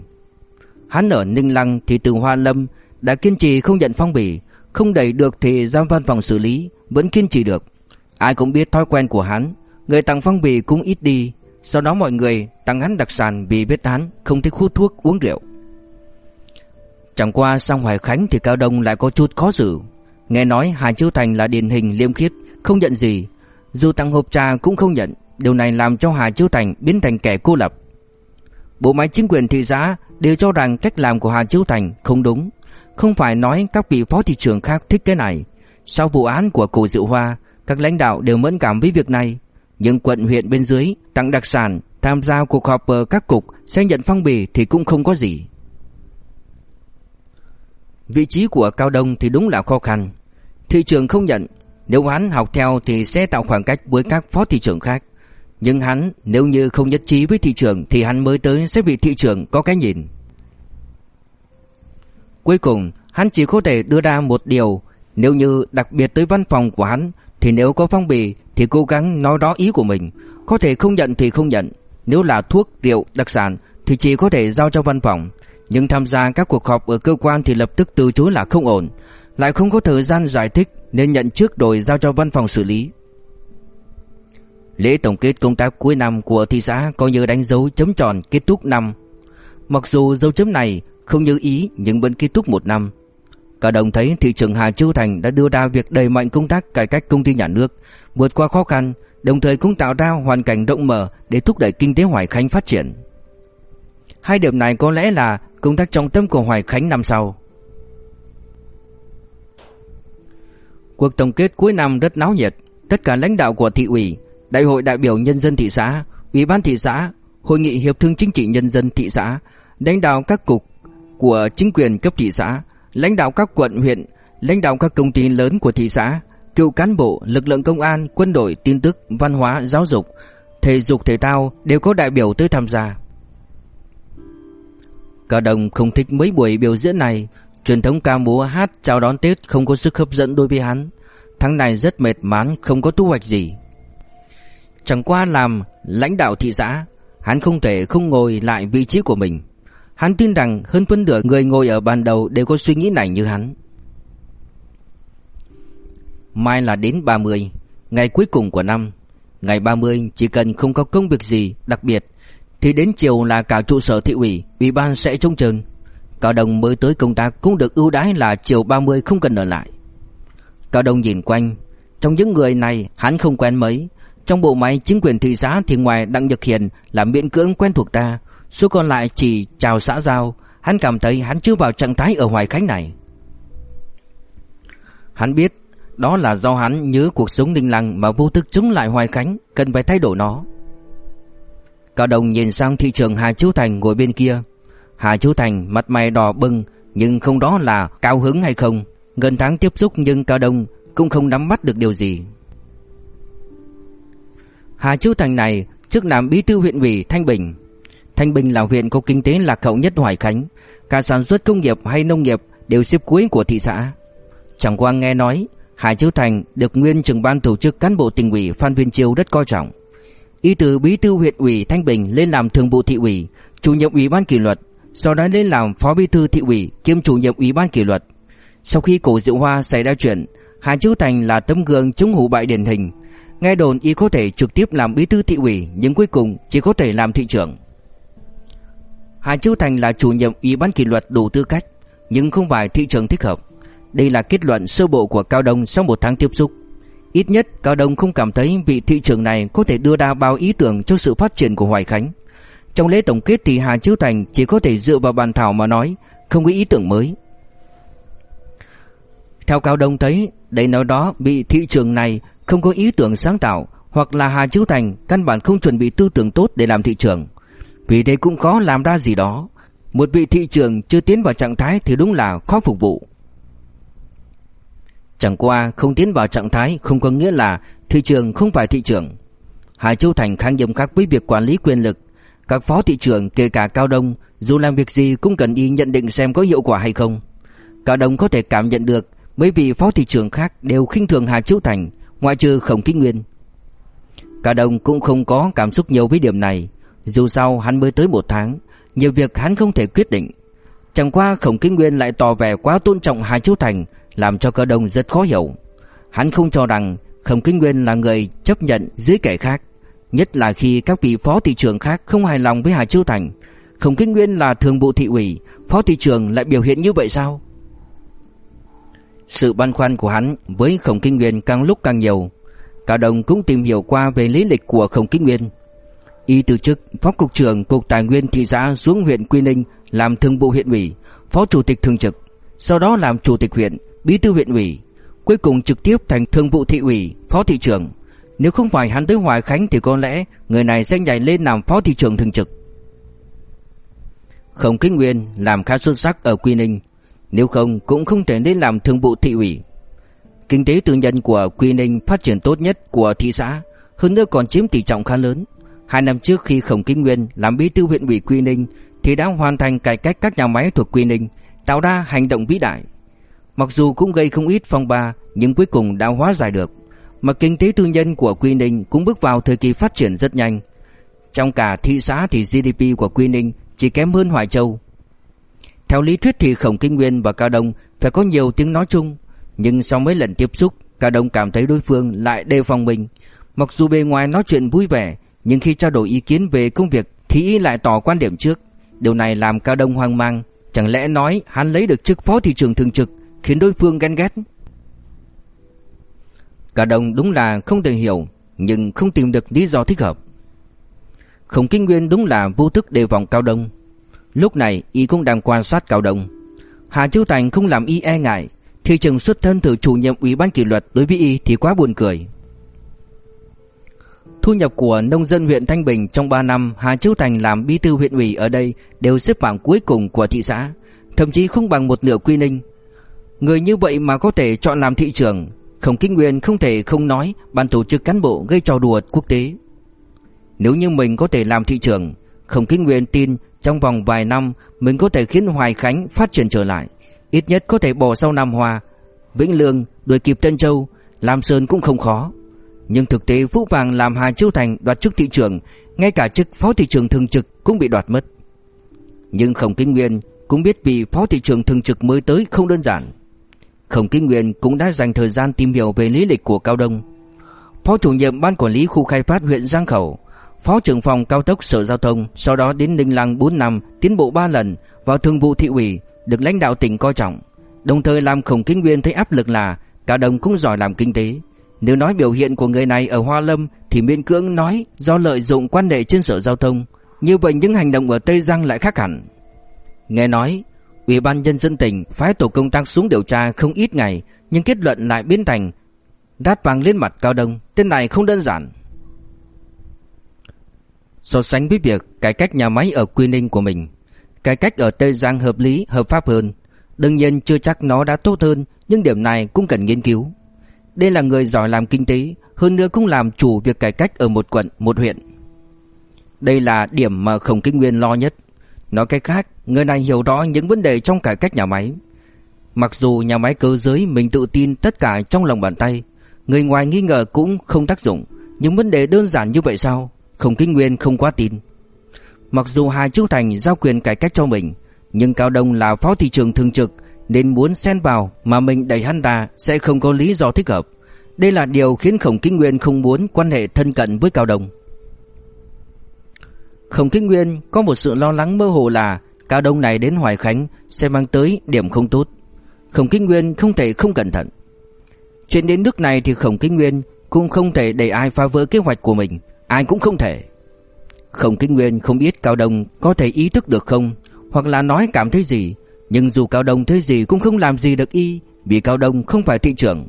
Hắn ở Ninh Lăng thì từ Hoa Lâm đã kiên trì không nhận phong bì, không đẩy được thì giam văn phòng xử lý, vẫn kiên trì được. Ai cũng biết thói quen của hắn, người tặng phong bì cũng ít đi, sau đó mọi người tặng hắn đặc sản vì biết hắn không thích hút thuốc uống rượu. Chẳng qua sang Hoài Khánh thì Cao Đông lại có chút khó xử. Nghe nói Hà Chiêu Thành là điển hình liêm khiết, không nhận gì, dù tặng hộp trà cũng không nhận, điều này làm cho Hà Chiêu Thành biến thành kẻ cô lập. Bộ máy chính quyền thị xã đều cho rằng cách làm của Hà Chiêu Thành không đúng, không phải nói các vị phó thị trưởng khác thích cái này. Sau vụ án của cổ Diệu Hoa, các lãnh đạo đều mẫn cảm với việc này, nhưng quận huyện bên dưới tặng đặc sản, tham gia cuộc họp ở các cục sẽ nhận phong bì thì cũng không có gì. Vị trí của Cao Đông thì đúng là khó khăn. Thị trường không nhận, nếu hắn học theo thì sẽ tạo khoảng cách với các phó thị trưởng khác. Nhưng hắn nếu như không nhất trí với thị trường thì hắn mới tới sẽ bị thị trường có cái nhìn. Cuối cùng, hắn chỉ có thể đưa ra một điều Nếu như đặc biệt tới văn phòng của hắn Thì nếu có phong bì Thì cố gắng nói đó ý của mình Có thể không nhận thì không nhận Nếu là thuốc, rượu, đặc sản Thì chỉ có thể giao cho văn phòng nhưng tham gia các cuộc họp ở cơ quan Thì lập tức từ chối là không ổn Lại không có thời gian giải thích Nên nhận trước đổi giao cho văn phòng xử lý Lễ tổng kết công tác cuối năm của thị xã coi như đánh dấu chấm tròn kết thúc năm. Mặc dù dấu chấm này không như ý nhưng vẫn kết thúc một năm. Cả đồng thấy thị trưởng Hà Châu Thành đã đưa ra việc đẩy mạnh công tác cải cách công ty nhà nước, vượt qua khó khăn, đồng thời cũng tạo ra hoàn cảnh rộng mở để thúc đẩy kinh tế Hoài Khánh phát triển. Hai điểm này có lẽ là công tác trọng tâm của Hoài Khánh năm sau. Cuộc tổng kết cuối năm rất náo nhiệt, tất cả lãnh đạo của thị ủy, đại hội đại biểu nhân dân thị xã, ủy ban thị xã, hội nghị hiệp thương chính trị nhân dân thị xã, lãnh đạo các cục của chính quyền cấp thị xã, lãnh đạo các quận huyện, lãnh đạo các công ty lớn của thị xã, cựu cán bộ, lực lượng công an, quân đội, tin tức, văn hóa, giáo dục, thể dục thể thao đều có đại biểu tới tham gia. Cả đồng không thích mấy buổi biểu diễn này, truyền thống ca múa hát chào đón Tết không có sức hấp dẫn đối với hắn. Tháng này rất mệt mán, không có thu hoạch gì. Chẳng qua làm lãnh đạo thị xã, hắn không thể không ngồi lại vị trí của mình. Hắn tin rằng hơn phân nửa người ngồi ở bàn đầu đều có suy nghĩ này như hắn. Mai là đến 30, ngày cuối cùng của năm. Ngày 30 chỉ cần không có công việc gì đặc biệt thì đến chiều là cả trụ sở thị ủy, ủy ban sẽ trông chừng. Cao Đồng mới tới công tác cũng được ưu đãi là chiều 30 không cần ở lại. Cao Đồng nhìn quanh, trong những người này hắn không quen mấy, trong bộ máy chính quyền thị xã thì ngoài Đặng Nhật Hiền là miễn cưỡng quen thuộc ta, số còn lại chỉ chào xã giao, hắn cảm thấy hắn chưa vào trạng thái ở Hoài Khánh này. Hắn biết đó là do hắn nhớ cuộc sống ninh lăng mà vô thức chống lại Hoài Khánh, cần phải thay đổi nó. Cao Đồng nhìn sang thị trường Hà Chú Thành ngồi bên kia. Hà Chú Thành mặt mày đỏ bừng, nhưng không đó là cao hứng hay không. Gần tháng tiếp xúc nhưng Cao Đồng cũng không nắm bắt được điều gì. Hà Chú Thành này trước làm bí thư huyện ủy Thanh Bình. Thanh Bình là huyện có kinh tế lạc hậu nhất Hoài Khánh, cả sản xuất công nghiệp hay nông nghiệp đều xếp cuối của thị xã. Chẳng qua nghe nói, Hà Chiếu Thành được nguyên trưởng ban tổ chức cán bộ tỉnh ủy Phan Viên Chiêu rất coi trọng. Y từ bí thư huyện ủy Thanh Bình lên làm thường vụ thị ủy, chủ nhiệm ủy ban kỷ luật, sau đó lên làm phó bí thư thị ủy kiêm chủ nhiệm ủy ban kỷ luật. Sau khi cổ Diệu Hoa xảy ra chuyện, Hà Chiếu Thành là tấm gương chống hủ bại điển hình, Nghe đồn y có thể trực tiếp làm bí thư thị ủy Nhưng cuối cùng chỉ có thể làm thị trưởng. Hà Chiếu Thành là chủ nhiệm ủy ban kỷ luật đủ tư cách Nhưng không phải thị trưởng thích hợp. Đây là kết luận sơ bộ của Cao Đông sau một tháng tiếp xúc. Ít nhất Cao Đông không cảm thấy vị thị trưởng này có thể đưa ra bao ý tưởng cho sự phát triển của Hoài Khánh Trong lễ tổng kết thì Hà chiếu Thành chỉ có thể dựa vào bàn thảo mà nói, Không có ý tưởng mới Theo Cao Đông thấy Đây nói đó vị thị trưởng này không có ý tưởng sáng tạo, hoặc là Hà Chiếu Thành căn bản không chuẩn bị tư tưởng tốt để làm thị trường. Vì thế cũng khó làm ra gì đó. Một vị thị trường chưa tiến vào trạng thái thì đúng là khó phục vụ. Chẳng qua không tiến vào trạng thái không có nghĩa là thị trường không phải thị trường. Hải Châu Thành khá nghiêm khắc với việc quản lý quyền lực. Các phó thị trường kể cả Cao Đông dù làm việc gì cũng cần y nhận định xem có hiệu quả hay không. Cao Đông có thể cảm nhận được mấy vị phó thị trường khác đều khinh thường Hải Châu Thành ngoại trừ Khổng Kinh Nguyên. Cao đồng cũng không có cảm xúc nhiều với điểm này, dù sao hắn mới tới một tháng, nhiều việc hắn không thể quyết định. Chẳng qua Khổng Kinh Nguyên lại tỏ vẻ quá tôn trọng Hải Châu Thành, làm cho cơ đồng rất khó hiểu. Hắn không cho rằng Khổng Kinh Nguyên là người chấp nhận dưới kẻ khác, nhất là khi các vị phó thị trưởng khác không hài lòng với Hà chiêu Thành. Khổng Kinh Nguyên là thường vụ thị ủy, phó thị trưởng lại biểu hiện như vậy sao? Sự băn khoăn của hắn với Khổng Kinh Nguyên càng lúc càng nhiều. Cao Đồng cũng tìm hiểu qua về lý lịch của Khổng Kinh Nguyên. Y từ chức Phó Cục trưởng Cục Tài nguyên thị xã xuống huyện Quy Ninh làm thường vụ huyện ủy, Phó Chủ tịch thường trực, sau đó làm Chủ tịch huyện, Bí thư huyện ủy, cuối cùng trực tiếp thành thường vụ thị ủy, Phó thị trưởng. Nếu không phải hắn tới Hoài Khánh thì có lẽ người này sẽ nhảy lên làm Phó thị trưởng thường trực. Khổng Kinh Nguyên làm khá xuất sắc ở Quy Ninh, nếu không cũng không thể lên làm thường vụ thị ủy Kinh tế tư nhân của Quy Ninh phát triển tốt nhất của thị xã Hơn nữa còn chiếm tỷ trọng khá lớn Hai năm trước khi Khổng Kinh Nguyên làm bí thư huyện ủy Quy Ninh Thì đã hoàn thành cải cách các nhà máy thuộc Quy Ninh Tạo ra hành động vĩ đại Mặc dù cũng gây không ít phong ba, Nhưng cuối cùng đã hóa giải được. Mà kinh tế tư nhân của Quy Ninh Cũng bước vào thời kỳ phát triển rất nhanh. Trong cả thị xã thì GDP của Quy Ninh Chỉ kém hơn Hoài Châu. Theo lý thuyết thì Khổng Kinh Nguyên và Cao Đông Phải có nhiều tiếng nói chung, Nhưng sau mấy lần tiếp xúc, Cao Đông cảm thấy đối phương lại đề phòng mình. Mặc dù bề ngoài nói chuyện vui vẻ, Nhưng khi trao đổi ý kiến về công việc Thì y lại tỏ quan điểm trước. Điều này làm Cao Đông hoang mang, Chẳng lẽ nói hắn lấy được chức phó thị trưởng thường trực Khiến đối phương ghen ghét. Cao đồng đúng là không thể hiểu Nhưng không tìm được lý do thích hợp. Khổng Kinh Nguyên đúng là vô thức đề vòng Cao Đông. Lúc này y cũng đang quan sát Cao Đông. Hà Châu Thành không làm y e ngại thì trường xuất thân từ chủ nhiệm ủy ban kỷ luật đối với y thì quá buồn cười. Thu nhập của nông dân huyện Thanh Bình trong 3 năm Hà Châu Thành làm bí thư huyện ủy ở đây đều xếp bảng cuối cùng của thị xã, thậm chí không bằng một nửa Quy Ninh. Người như vậy mà có thể chọn làm thị trưởng, Khổng Kinh Nguyên không thể không nói ban tổ chức cán bộ gây trò đùa quốc tế. Nếu như mình có thể làm thị trưởng, Khổng Kinh Nguyên tin trong vòng vài năm mình có thể khiến Hoài Khánh phát triển trở lại, ít nhất có thể bỏ sau Nam Hoa, Vĩnh Lương, đuổi kịp Tân Châu, Lam Sơn cũng không khó. Nhưng thực tế Vũ Vàng làm Hà Chiêu Thành đoạt chức thị trưởng Ngay cả chức phó thị trưởng thường trực cũng bị đoạt mất Nhưng Khổng Kinh Nguyên cũng biết vì phó thị trưởng thường trực mới tới không đơn giản Khổng Kinh Nguyên cũng đã dành thời gian tìm hiểu về lý lịch của Cao Đông Phó chủ nhiệm ban quản lý khu khai phát huyện Giang Khẩu Phó trưởng phòng cao tốc sở giao thông Sau đó đến Ninh Lăng 4 năm Tiến bộ 3 lần Vào thường vụ thị ủy Được lãnh đạo tỉnh coi trọng Đồng thời làm Khổng Kinh Nguyên thấy áp lực là Cao Đông cũng giỏi làm kinh tế nếu nói biểu hiện của người này ở Hoa Lâm thì miễn cưỡng nói do lợi dụng quan hệ trên sở giao thông. Như vậy những hành động ở Tây Giang lại khác hẳn. Nghe nói, Ủy ban nhân dân tỉnh phái tổ công tác xuống điều tra không ít ngày, nhưng kết luận lại biến thành đát vàng lên mặt Cao Đông, tên này không đơn giản. So sánh với việc cải cách nhà máy ở Quy Ninh của mình, cải cách ở Tây Giang hợp lý, hợp pháp hơn. Đương nhiên chưa chắc nó đã tốt hơn, nhưng điểm này cũng cần nghiên cứu. Đây là người giỏi làm kinh tế, hơn nữa cũng làm chủ việc cải cách ở một quận, một huyện. Đây là điểm mà Khổng Kinh Nguyên lo nhất. Nói cách khác, người này hiểu rõ những vấn đề trong cải cách nhà máy. Mặc dù nhà máy cơ giới mình tự tin tất cả trong lòng bàn tay, người ngoài nghi ngờ cũng không tác dụng, những vấn đề đơn giản như vậy sao? Khổng Kinh Nguyên không quá tin. Mặc dù Hà Châu Thành giao quyền cải cách cho mình, nhưng Cao Đông là phó thị trường thường trực, nên muốn xen vào mà mình đẩy hắn ra sẽ không có lý do thích hợp. Đây là điều khiến Khổng Kinh Nguyên không muốn quan hệ thân cận với Cao Đông. Khổng Kinh Nguyên có một sự lo lắng mơ hồ là Cao Đông này đến Hoài Khánh sẽ mang tới điểm không tốt. Khổng Kinh Nguyên không thể không cẩn thận. Chuyện đến nước này thì Khổng Kinh Nguyên cũng không thể để ai phá vỡ kế hoạch của mình, ai cũng không thể. Khổng Kinh Nguyên không biết Cao Đông có thể ý thức được không, hoặc là nói cảm thấy gì, nhưng dù Cao Đông thế gì cũng không làm gì được y Vì Cao Đông không phải thị trưởng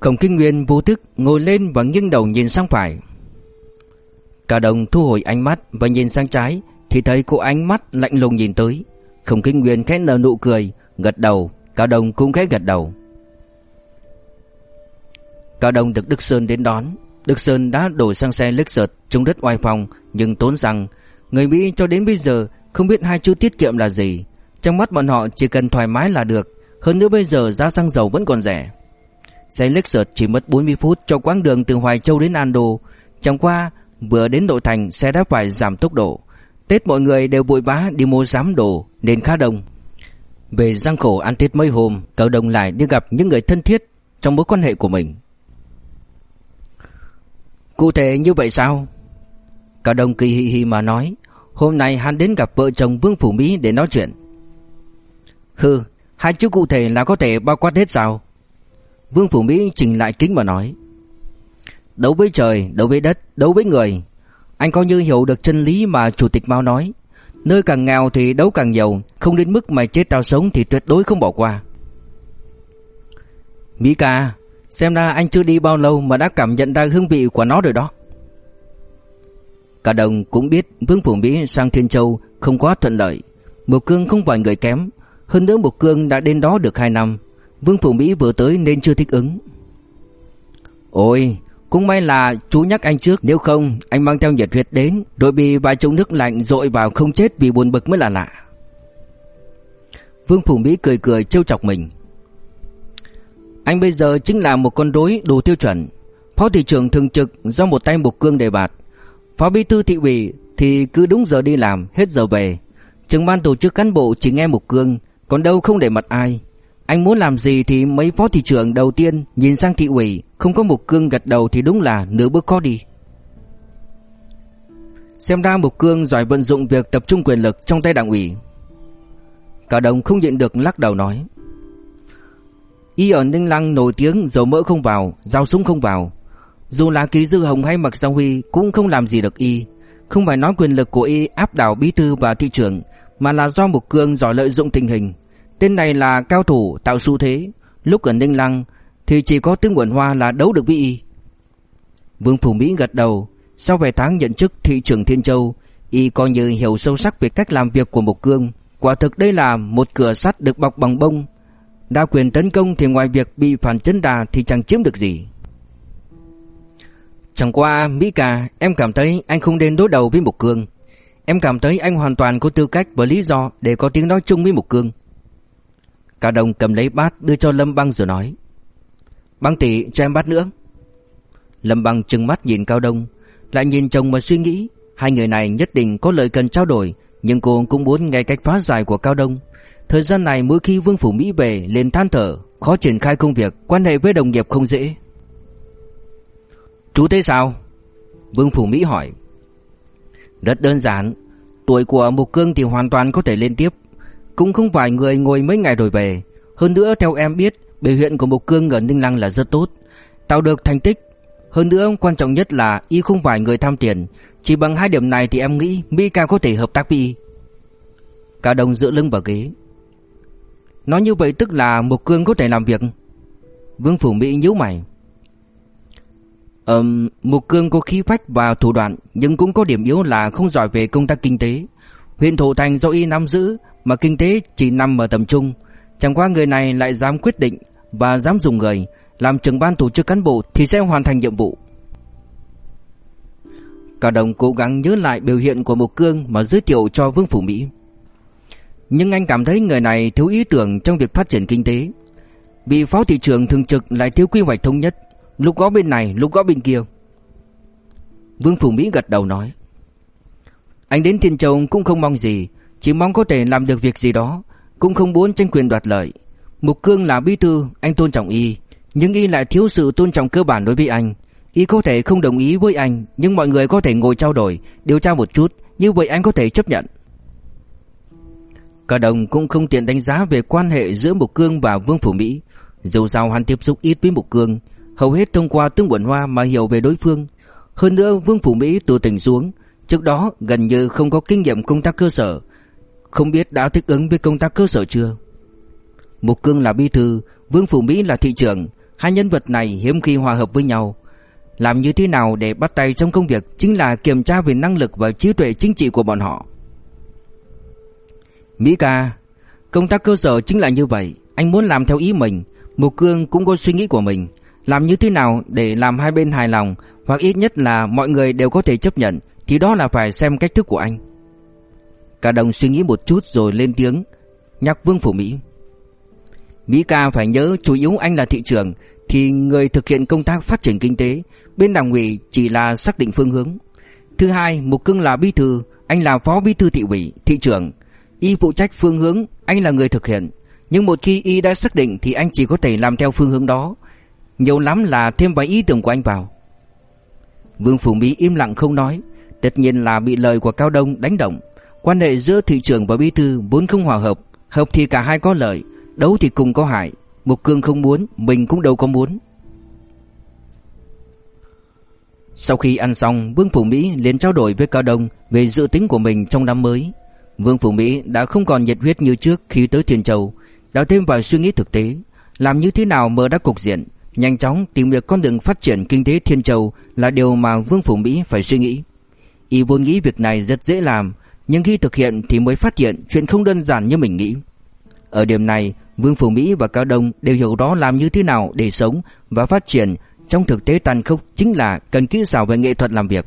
Khổng Kinh Nguyên vô thức ngồi lên và nghiêng đầu nhìn sang phải Cao đồng thu hồi ánh mắt và nhìn sang trái, Thì thấy cô ánh mắt lạnh lùng nhìn tới. Khổng Kinh Nguyên khẽ nở nụ cười, Gật đầu Cao đồng cũng khẽ gật đầu. Cao đồng được Đức Sơn đến đón. Đức Sơn đã đổi sang xe Lexus trông rất oai phong, Nhưng tốn rằng, Người Mỹ cho đến bây giờ không biết hai chữ tiết kiệm là gì. Trong mắt bọn họ chỉ cần thoải mái là được, Hơn nữa bây giờ giá xăng dầu vẫn còn rẻ. Xe Lexus chỉ mất 40 phút cho quãng đường từ Hoài Châu đến Ando Chẳng qua vừa đến nội thành xe đã phải giảm tốc độ. Tết mọi người đều bội bá đi mua sắm đồ nên khá đông. Về giang khổ ăn Tết mấy hôm, Cậu đồng lại đi gặp những người thân thiết trong mối quan hệ của mình. Cụ thể như vậy sao? cậu đồng kỳ hì hì mà nói, Hôm nay hắn đến gặp vợ chồng Vương Phủ Mỹ để nói chuyện. Hừ, Hai chữ cụ thể là có thể bao quát hết sao? Vương Phủ Mỹ chỉnh lại kính mà nói Đấu với trời, đấu với đất, đấu với người Anh coi như hiểu được chân lý mà Chủ tịch Mao nói Nơi càng nghèo thì đấu càng nhiều Không đến mức mà chết tao sống thì tuyệt đối không bỏ qua Mỹ ca Xem ra anh chưa đi bao lâu mà đã cảm nhận ra hương vị của nó rồi đó Cả đồng cũng biết Vương Phủ Mỹ sang Thiên Châu không quá thuận lợi. Một cương không phải người kém. Hơn nữa một cương đã đến đó được 2 năm. Vương Phủ Mỹ vừa tới nên chưa thích ứng. Ôi, cũng may là chú nhắc anh trước, Nếu không, anh mang theo nhiệt huyết đến Rồi bị vài chậu nước lạnh dội vào không chết vì buồn bực mới là lạ. Vương Phủ Mỹ cười cười trêu chọc mình. Anh bây giờ chính là một con rối đủ tiêu chuẩn. Phó thị trưởng thường trực do một tay Mục Cương đề bạt. Phó bí thư thị ủy thì cứ đúng giờ đi làm, Hết giờ về. Trưởng ban tổ chức cán bộ chỉ nghe Mục Cương, Còn đâu không để mặt ai. Anh muốn làm gì thì mấy phó thị trưởng đầu tiên Nhìn sang thị ủy Không có Mục Cương gật đầu thì đúng là nửa bước khó đi. Xem ra Mục Cương giỏi vận dụng việc tập trung quyền lực trong tay đảng ủy. Cả đồng không nhịn được lắc đầu nói. Y ở Ninh Lăng nổi tiếng dầu mỡ không vào, dao súng không vào. Dù là ký dư hồng hay mặc sao huy cũng không làm gì được Y. Không phải nói quyền lực của Y áp đảo bí thư và thị trưởng Mà là do Mục Cương giỏi lợi dụng tình hình. Tên này là cao thủ tạo xu thế Lúc ở Ninh Lăng thì chỉ có tướng Quẩn Hoa là đấu được với Y Vương Phủ Mỹ gật đầu sau vài tháng nhận chức thị trưởng Thiên Châu, y coi như hiểu sâu sắc về cách làm việc của Mộc Cương. Quả thực đây là một cửa sắt được bọc bằng bông. Đa quyền tấn công thì ngoài việc bị phản chấn đà thì chẳng chiếm được gì. Chẳng qua, Mỹ Cà, em cảm thấy anh không nên đối đầu với Mộc Cương. Em cảm thấy anh hoàn toàn có tư cách và lý do để có tiếng nói chung với Mộc Cương. Cao Đông cầm lấy bát đưa cho Lâm Băng rồi nói. Băng tỷ cho em bát nữa. Lâm Băng trừng mắt nhìn Cao Đông, lại nhìn chồng mà suy nghĩ, Hai người này nhất định có lời cần trao đổi, Nhưng cô cũng muốn nghe cách phá giải của Cao Đông Thời gian này mỗi khi Vương Phủ Mỹ về lên than thở, Khó triển khai công việc, Quan hệ với đồng nghiệp không dễ Chú thấy sao? Vương Phủ Mỹ hỏi Rất đơn giản, Tuổi của Mục Cương thì hoàn toàn có thể lên tiếp cũng không phải người ngồi mấy ngày rồi về. Hơn nữa theo em biết Biểu hiện của Mục Cương ở Ninh Lăng là rất tốt. Tạo được thành tích. Hơn nữa quan trọng nhất là y không phải người tham tiền. Chỉ bằng hai điểm này thì em nghĩ Mỹ Ca có thể hợp tác với y. Cả đồng dựa lưng vào ghế. Nói như vậy tức là Mục Cương có thể làm việc. Vương Phủ Mỹ nhíu mày. Um, Mục Cương có khí phách và thủ đoạn Nhưng cũng có điểm yếu là không giỏi về công tác kinh tế. Huyện Thổ Thành do y nắm giữ mà kinh tế chỉ nằm ở tầm trung Chẳng qua người này lại dám quyết định Và dám dùng người làm trưởng ban tổ chức cán bộ thì sẽ hoàn thành nhiệm vụ. Cả đồng cố gắng nhớ lại biểu hiện của Mộc Cương mà giới thiệu cho Vương Phủ Mỹ. Nhưng anh cảm thấy người này thiếu ý tưởng trong việc phát triển kinh tế. Bị phó thị trưởng thường trực lại thiếu quy hoạch thống nhất, lúc gõ bên này, lúc gõ bên kia. Vương Phủ Mỹ gật đầu nói. Anh đến Thiên Châu cũng không mong gì, chỉ mong có thể làm được việc gì đó, cũng không muốn tranh quyền đoạt lợi. Mục Cương là bí thư, anh tôn trọng y, nhưng y lại thiếu sự tôn trọng cơ bản đối với anh. Y có thể không đồng ý với anh Nhưng mọi người có thể ngồi trao đổi Điều tra một chút Như vậy anh có thể chấp nhận. Cả đồng cũng không tiện đánh giá về quan hệ giữa Mục Cương và Vương Phủ Mỹ. Dù sao hắn tiếp xúc ít với Mục Cương Hầu hết thông qua tướng quẩn hoa mà hiểu về đối phương. Hơn nữa Vương Phủ Mỹ từ tỉnh xuống Trước đó gần như không có kinh nghiệm công tác cơ sở. Không biết đã thích ứng với công tác cơ sở chưa? Mục Cương là bí thư, Vương Phủ Mỹ là thị trưởng. Hai nhân vật này hiếm khi hòa hợp với nhau. Làm như thế nào để bắt tay trong công việc Chính là kiểm tra về năng lực và trí tuệ chính trị của bọn họ. Mỹ ca, Công tác cơ sở chính là như vậy. Anh muốn làm theo ý mình. Mục Cương cũng có suy nghĩ của mình. Làm như thế nào để làm hai bên hài lòng, Hoặc ít nhất là mọi người đều có thể chấp nhận, Thì đó là phải xem cách thức của anh. Cả đồng suy nghĩ một chút rồi lên tiếng Nhắc Vương Phủ Mỹ Mỹ ca phải nhớ chủ yếu anh là thị trường thì người thực hiện công tác phát triển kinh tế, bên đảng ủy chỉ là xác định phương hướng. Thứ hai, Mục Cương là bí thư, anh là phó bí thư thị ủy, thị trưởng. Y phụ trách phương hướng, anh là người thực hiện. Nhưng một khi Y đã xác định thì anh chỉ có thể làm theo phương hướng đó. Nhiều lắm là thêm vài ý tưởng của anh vào. Vương Phủ Mỹ im lặng không nói, tất nhiên là bị lời của Cao Đông đánh động. Quan hệ giữa thị trưởng và bí thư vốn không hòa hợp, hợp thì cả hai có lợi, đấu thì cùng có hại. Mục Cương không muốn Mình cũng đâu có muốn. Sau khi ăn xong Vương Phủ Mỹ liền trao đổi với Cao Đông Về dự tính của mình trong năm mới. Vương Phủ Mỹ đã không còn nhiệt huyết như trước Khi tới Thiên Châu Đã thêm vào suy nghĩ thực tế Làm như thế nào mở ra cục diện Nhanh chóng tìm được con đường phát triển kinh tế Thiên Châu Là điều mà Vương Phủ Mỹ phải suy nghĩ. Y vốn nghĩ việc này rất dễ làm nhưng khi thực hiện thì mới phát hiện Chuyện không đơn giản như mình nghĩ. Ở điểm này, Vương Phủ Mỹ và Cao Đông đều hiểu rõ làm như thế nào để sống và phát triển. Trong thực tế tàn khốc chính là cần kỹ xảo về nghệ thuật làm việc.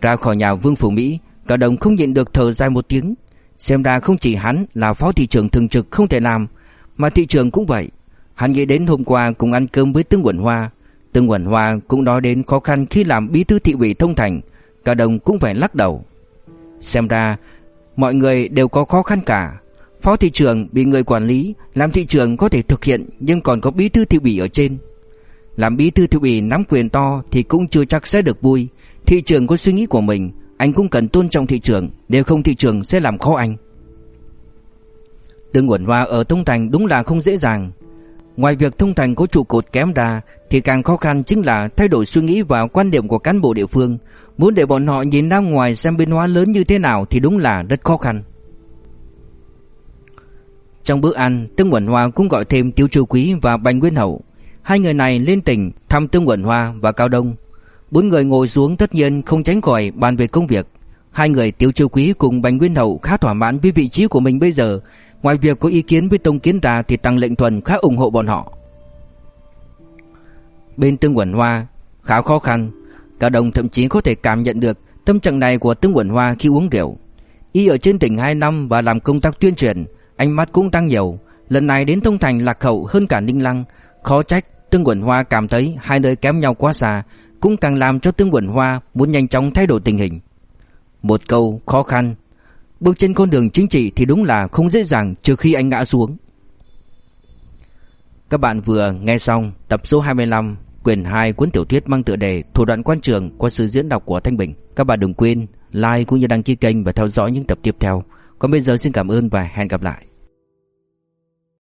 Ra khỏi nhà Vương Phủ Mỹ, Cao Đông không nhịn được thở dài một tiếng. Xem ra không chỉ hắn là phó thị trưởng thường trực không thể làm Mà thị trưởng cũng vậy. Hắn nghĩ đến hôm qua cùng ăn cơm với Tương Quẩn Hoa. Tương Quẩn Hoa cũng nói đến khó khăn khi làm bí thư thị ủy thông thành. Cả đồng cũng phải lắc đầu. Xem ra, mọi người đều có khó khăn cả. Phó thị trưởng bị người quản lý Làm thị trưởng có thể thực hiện Nhưng còn có bí thư thị ủy ở trên. Làm bí thư thị ủy nắm quyền to Thì cũng chưa chắc sẽ được vui. Thị trưởng có suy nghĩ của mình, Anh cũng cần tôn trọng thị trường Nếu không thị trường sẽ làm khó anh. Tương Quẩn Hoa ở Thông Thành đúng là không dễ dàng. Ngoài việc Thông Thành có trụ cột kém đa Thì càng khó khăn chính là thay đổi suy nghĩ và quan điểm của cán bộ địa phương. Muốn để bọn họ nhìn ra ngoài xem biến hóa lớn như thế nào Thì đúng là rất khó khăn. Trong bữa ăn, Tương Quẩn Hoa cũng gọi thêm Tiêu Chu Quý và Bành Nguyên Hậu. Hai người này lên tỉnh thăm Tương Quẩn Hoa và Cao Đông. Bốn người ngồi xuống tất nhiên không tránh khỏi bàn về công việc. Hai người Tiêu Châu Quý cùng Bành Nguyên Hậu khá thỏa mãn với vị trí của mình bây giờ. Ngoài việc có ý kiến với Tông Kiến ra thì Tăng Lệnh Thuần khá ủng hộ bọn họ. Bên Tương Quẩn Hoa, khá khó khăn Cả đồng thậm chí có thể cảm nhận được tâm trạng này của Tương Quẩn Hoa khi uống rượu Y ở trên tỉnh 2 năm và làm công tác tuyên truyền Ánh mắt cũng tăng nhiều Lần này đến Thông Thành lạc hậu hơn cả Ninh Lăng Khó trách Tương Quẩn Hoa cảm thấy hai nơi kém nhau quá xa cũng càng làm cho Tương Quẩn Hoa muốn nhanh chóng thay đổi tình hình. Một câu khó khăn, bước trên con đường chính trị thì đúng là không dễ dàng trừ khi anh ngã xuống. Các bạn vừa nghe xong tập số 25 quyển 2 cuốn tiểu thuyết mang tựa đề Thủ đoạn quan trường qua sự diễn đọc của Thanh Bình. Các bạn đừng quên like cũng như đăng ký kênh và theo dõi những tập tiếp theo. Còn bây giờ xin cảm ơn và hẹn gặp lại.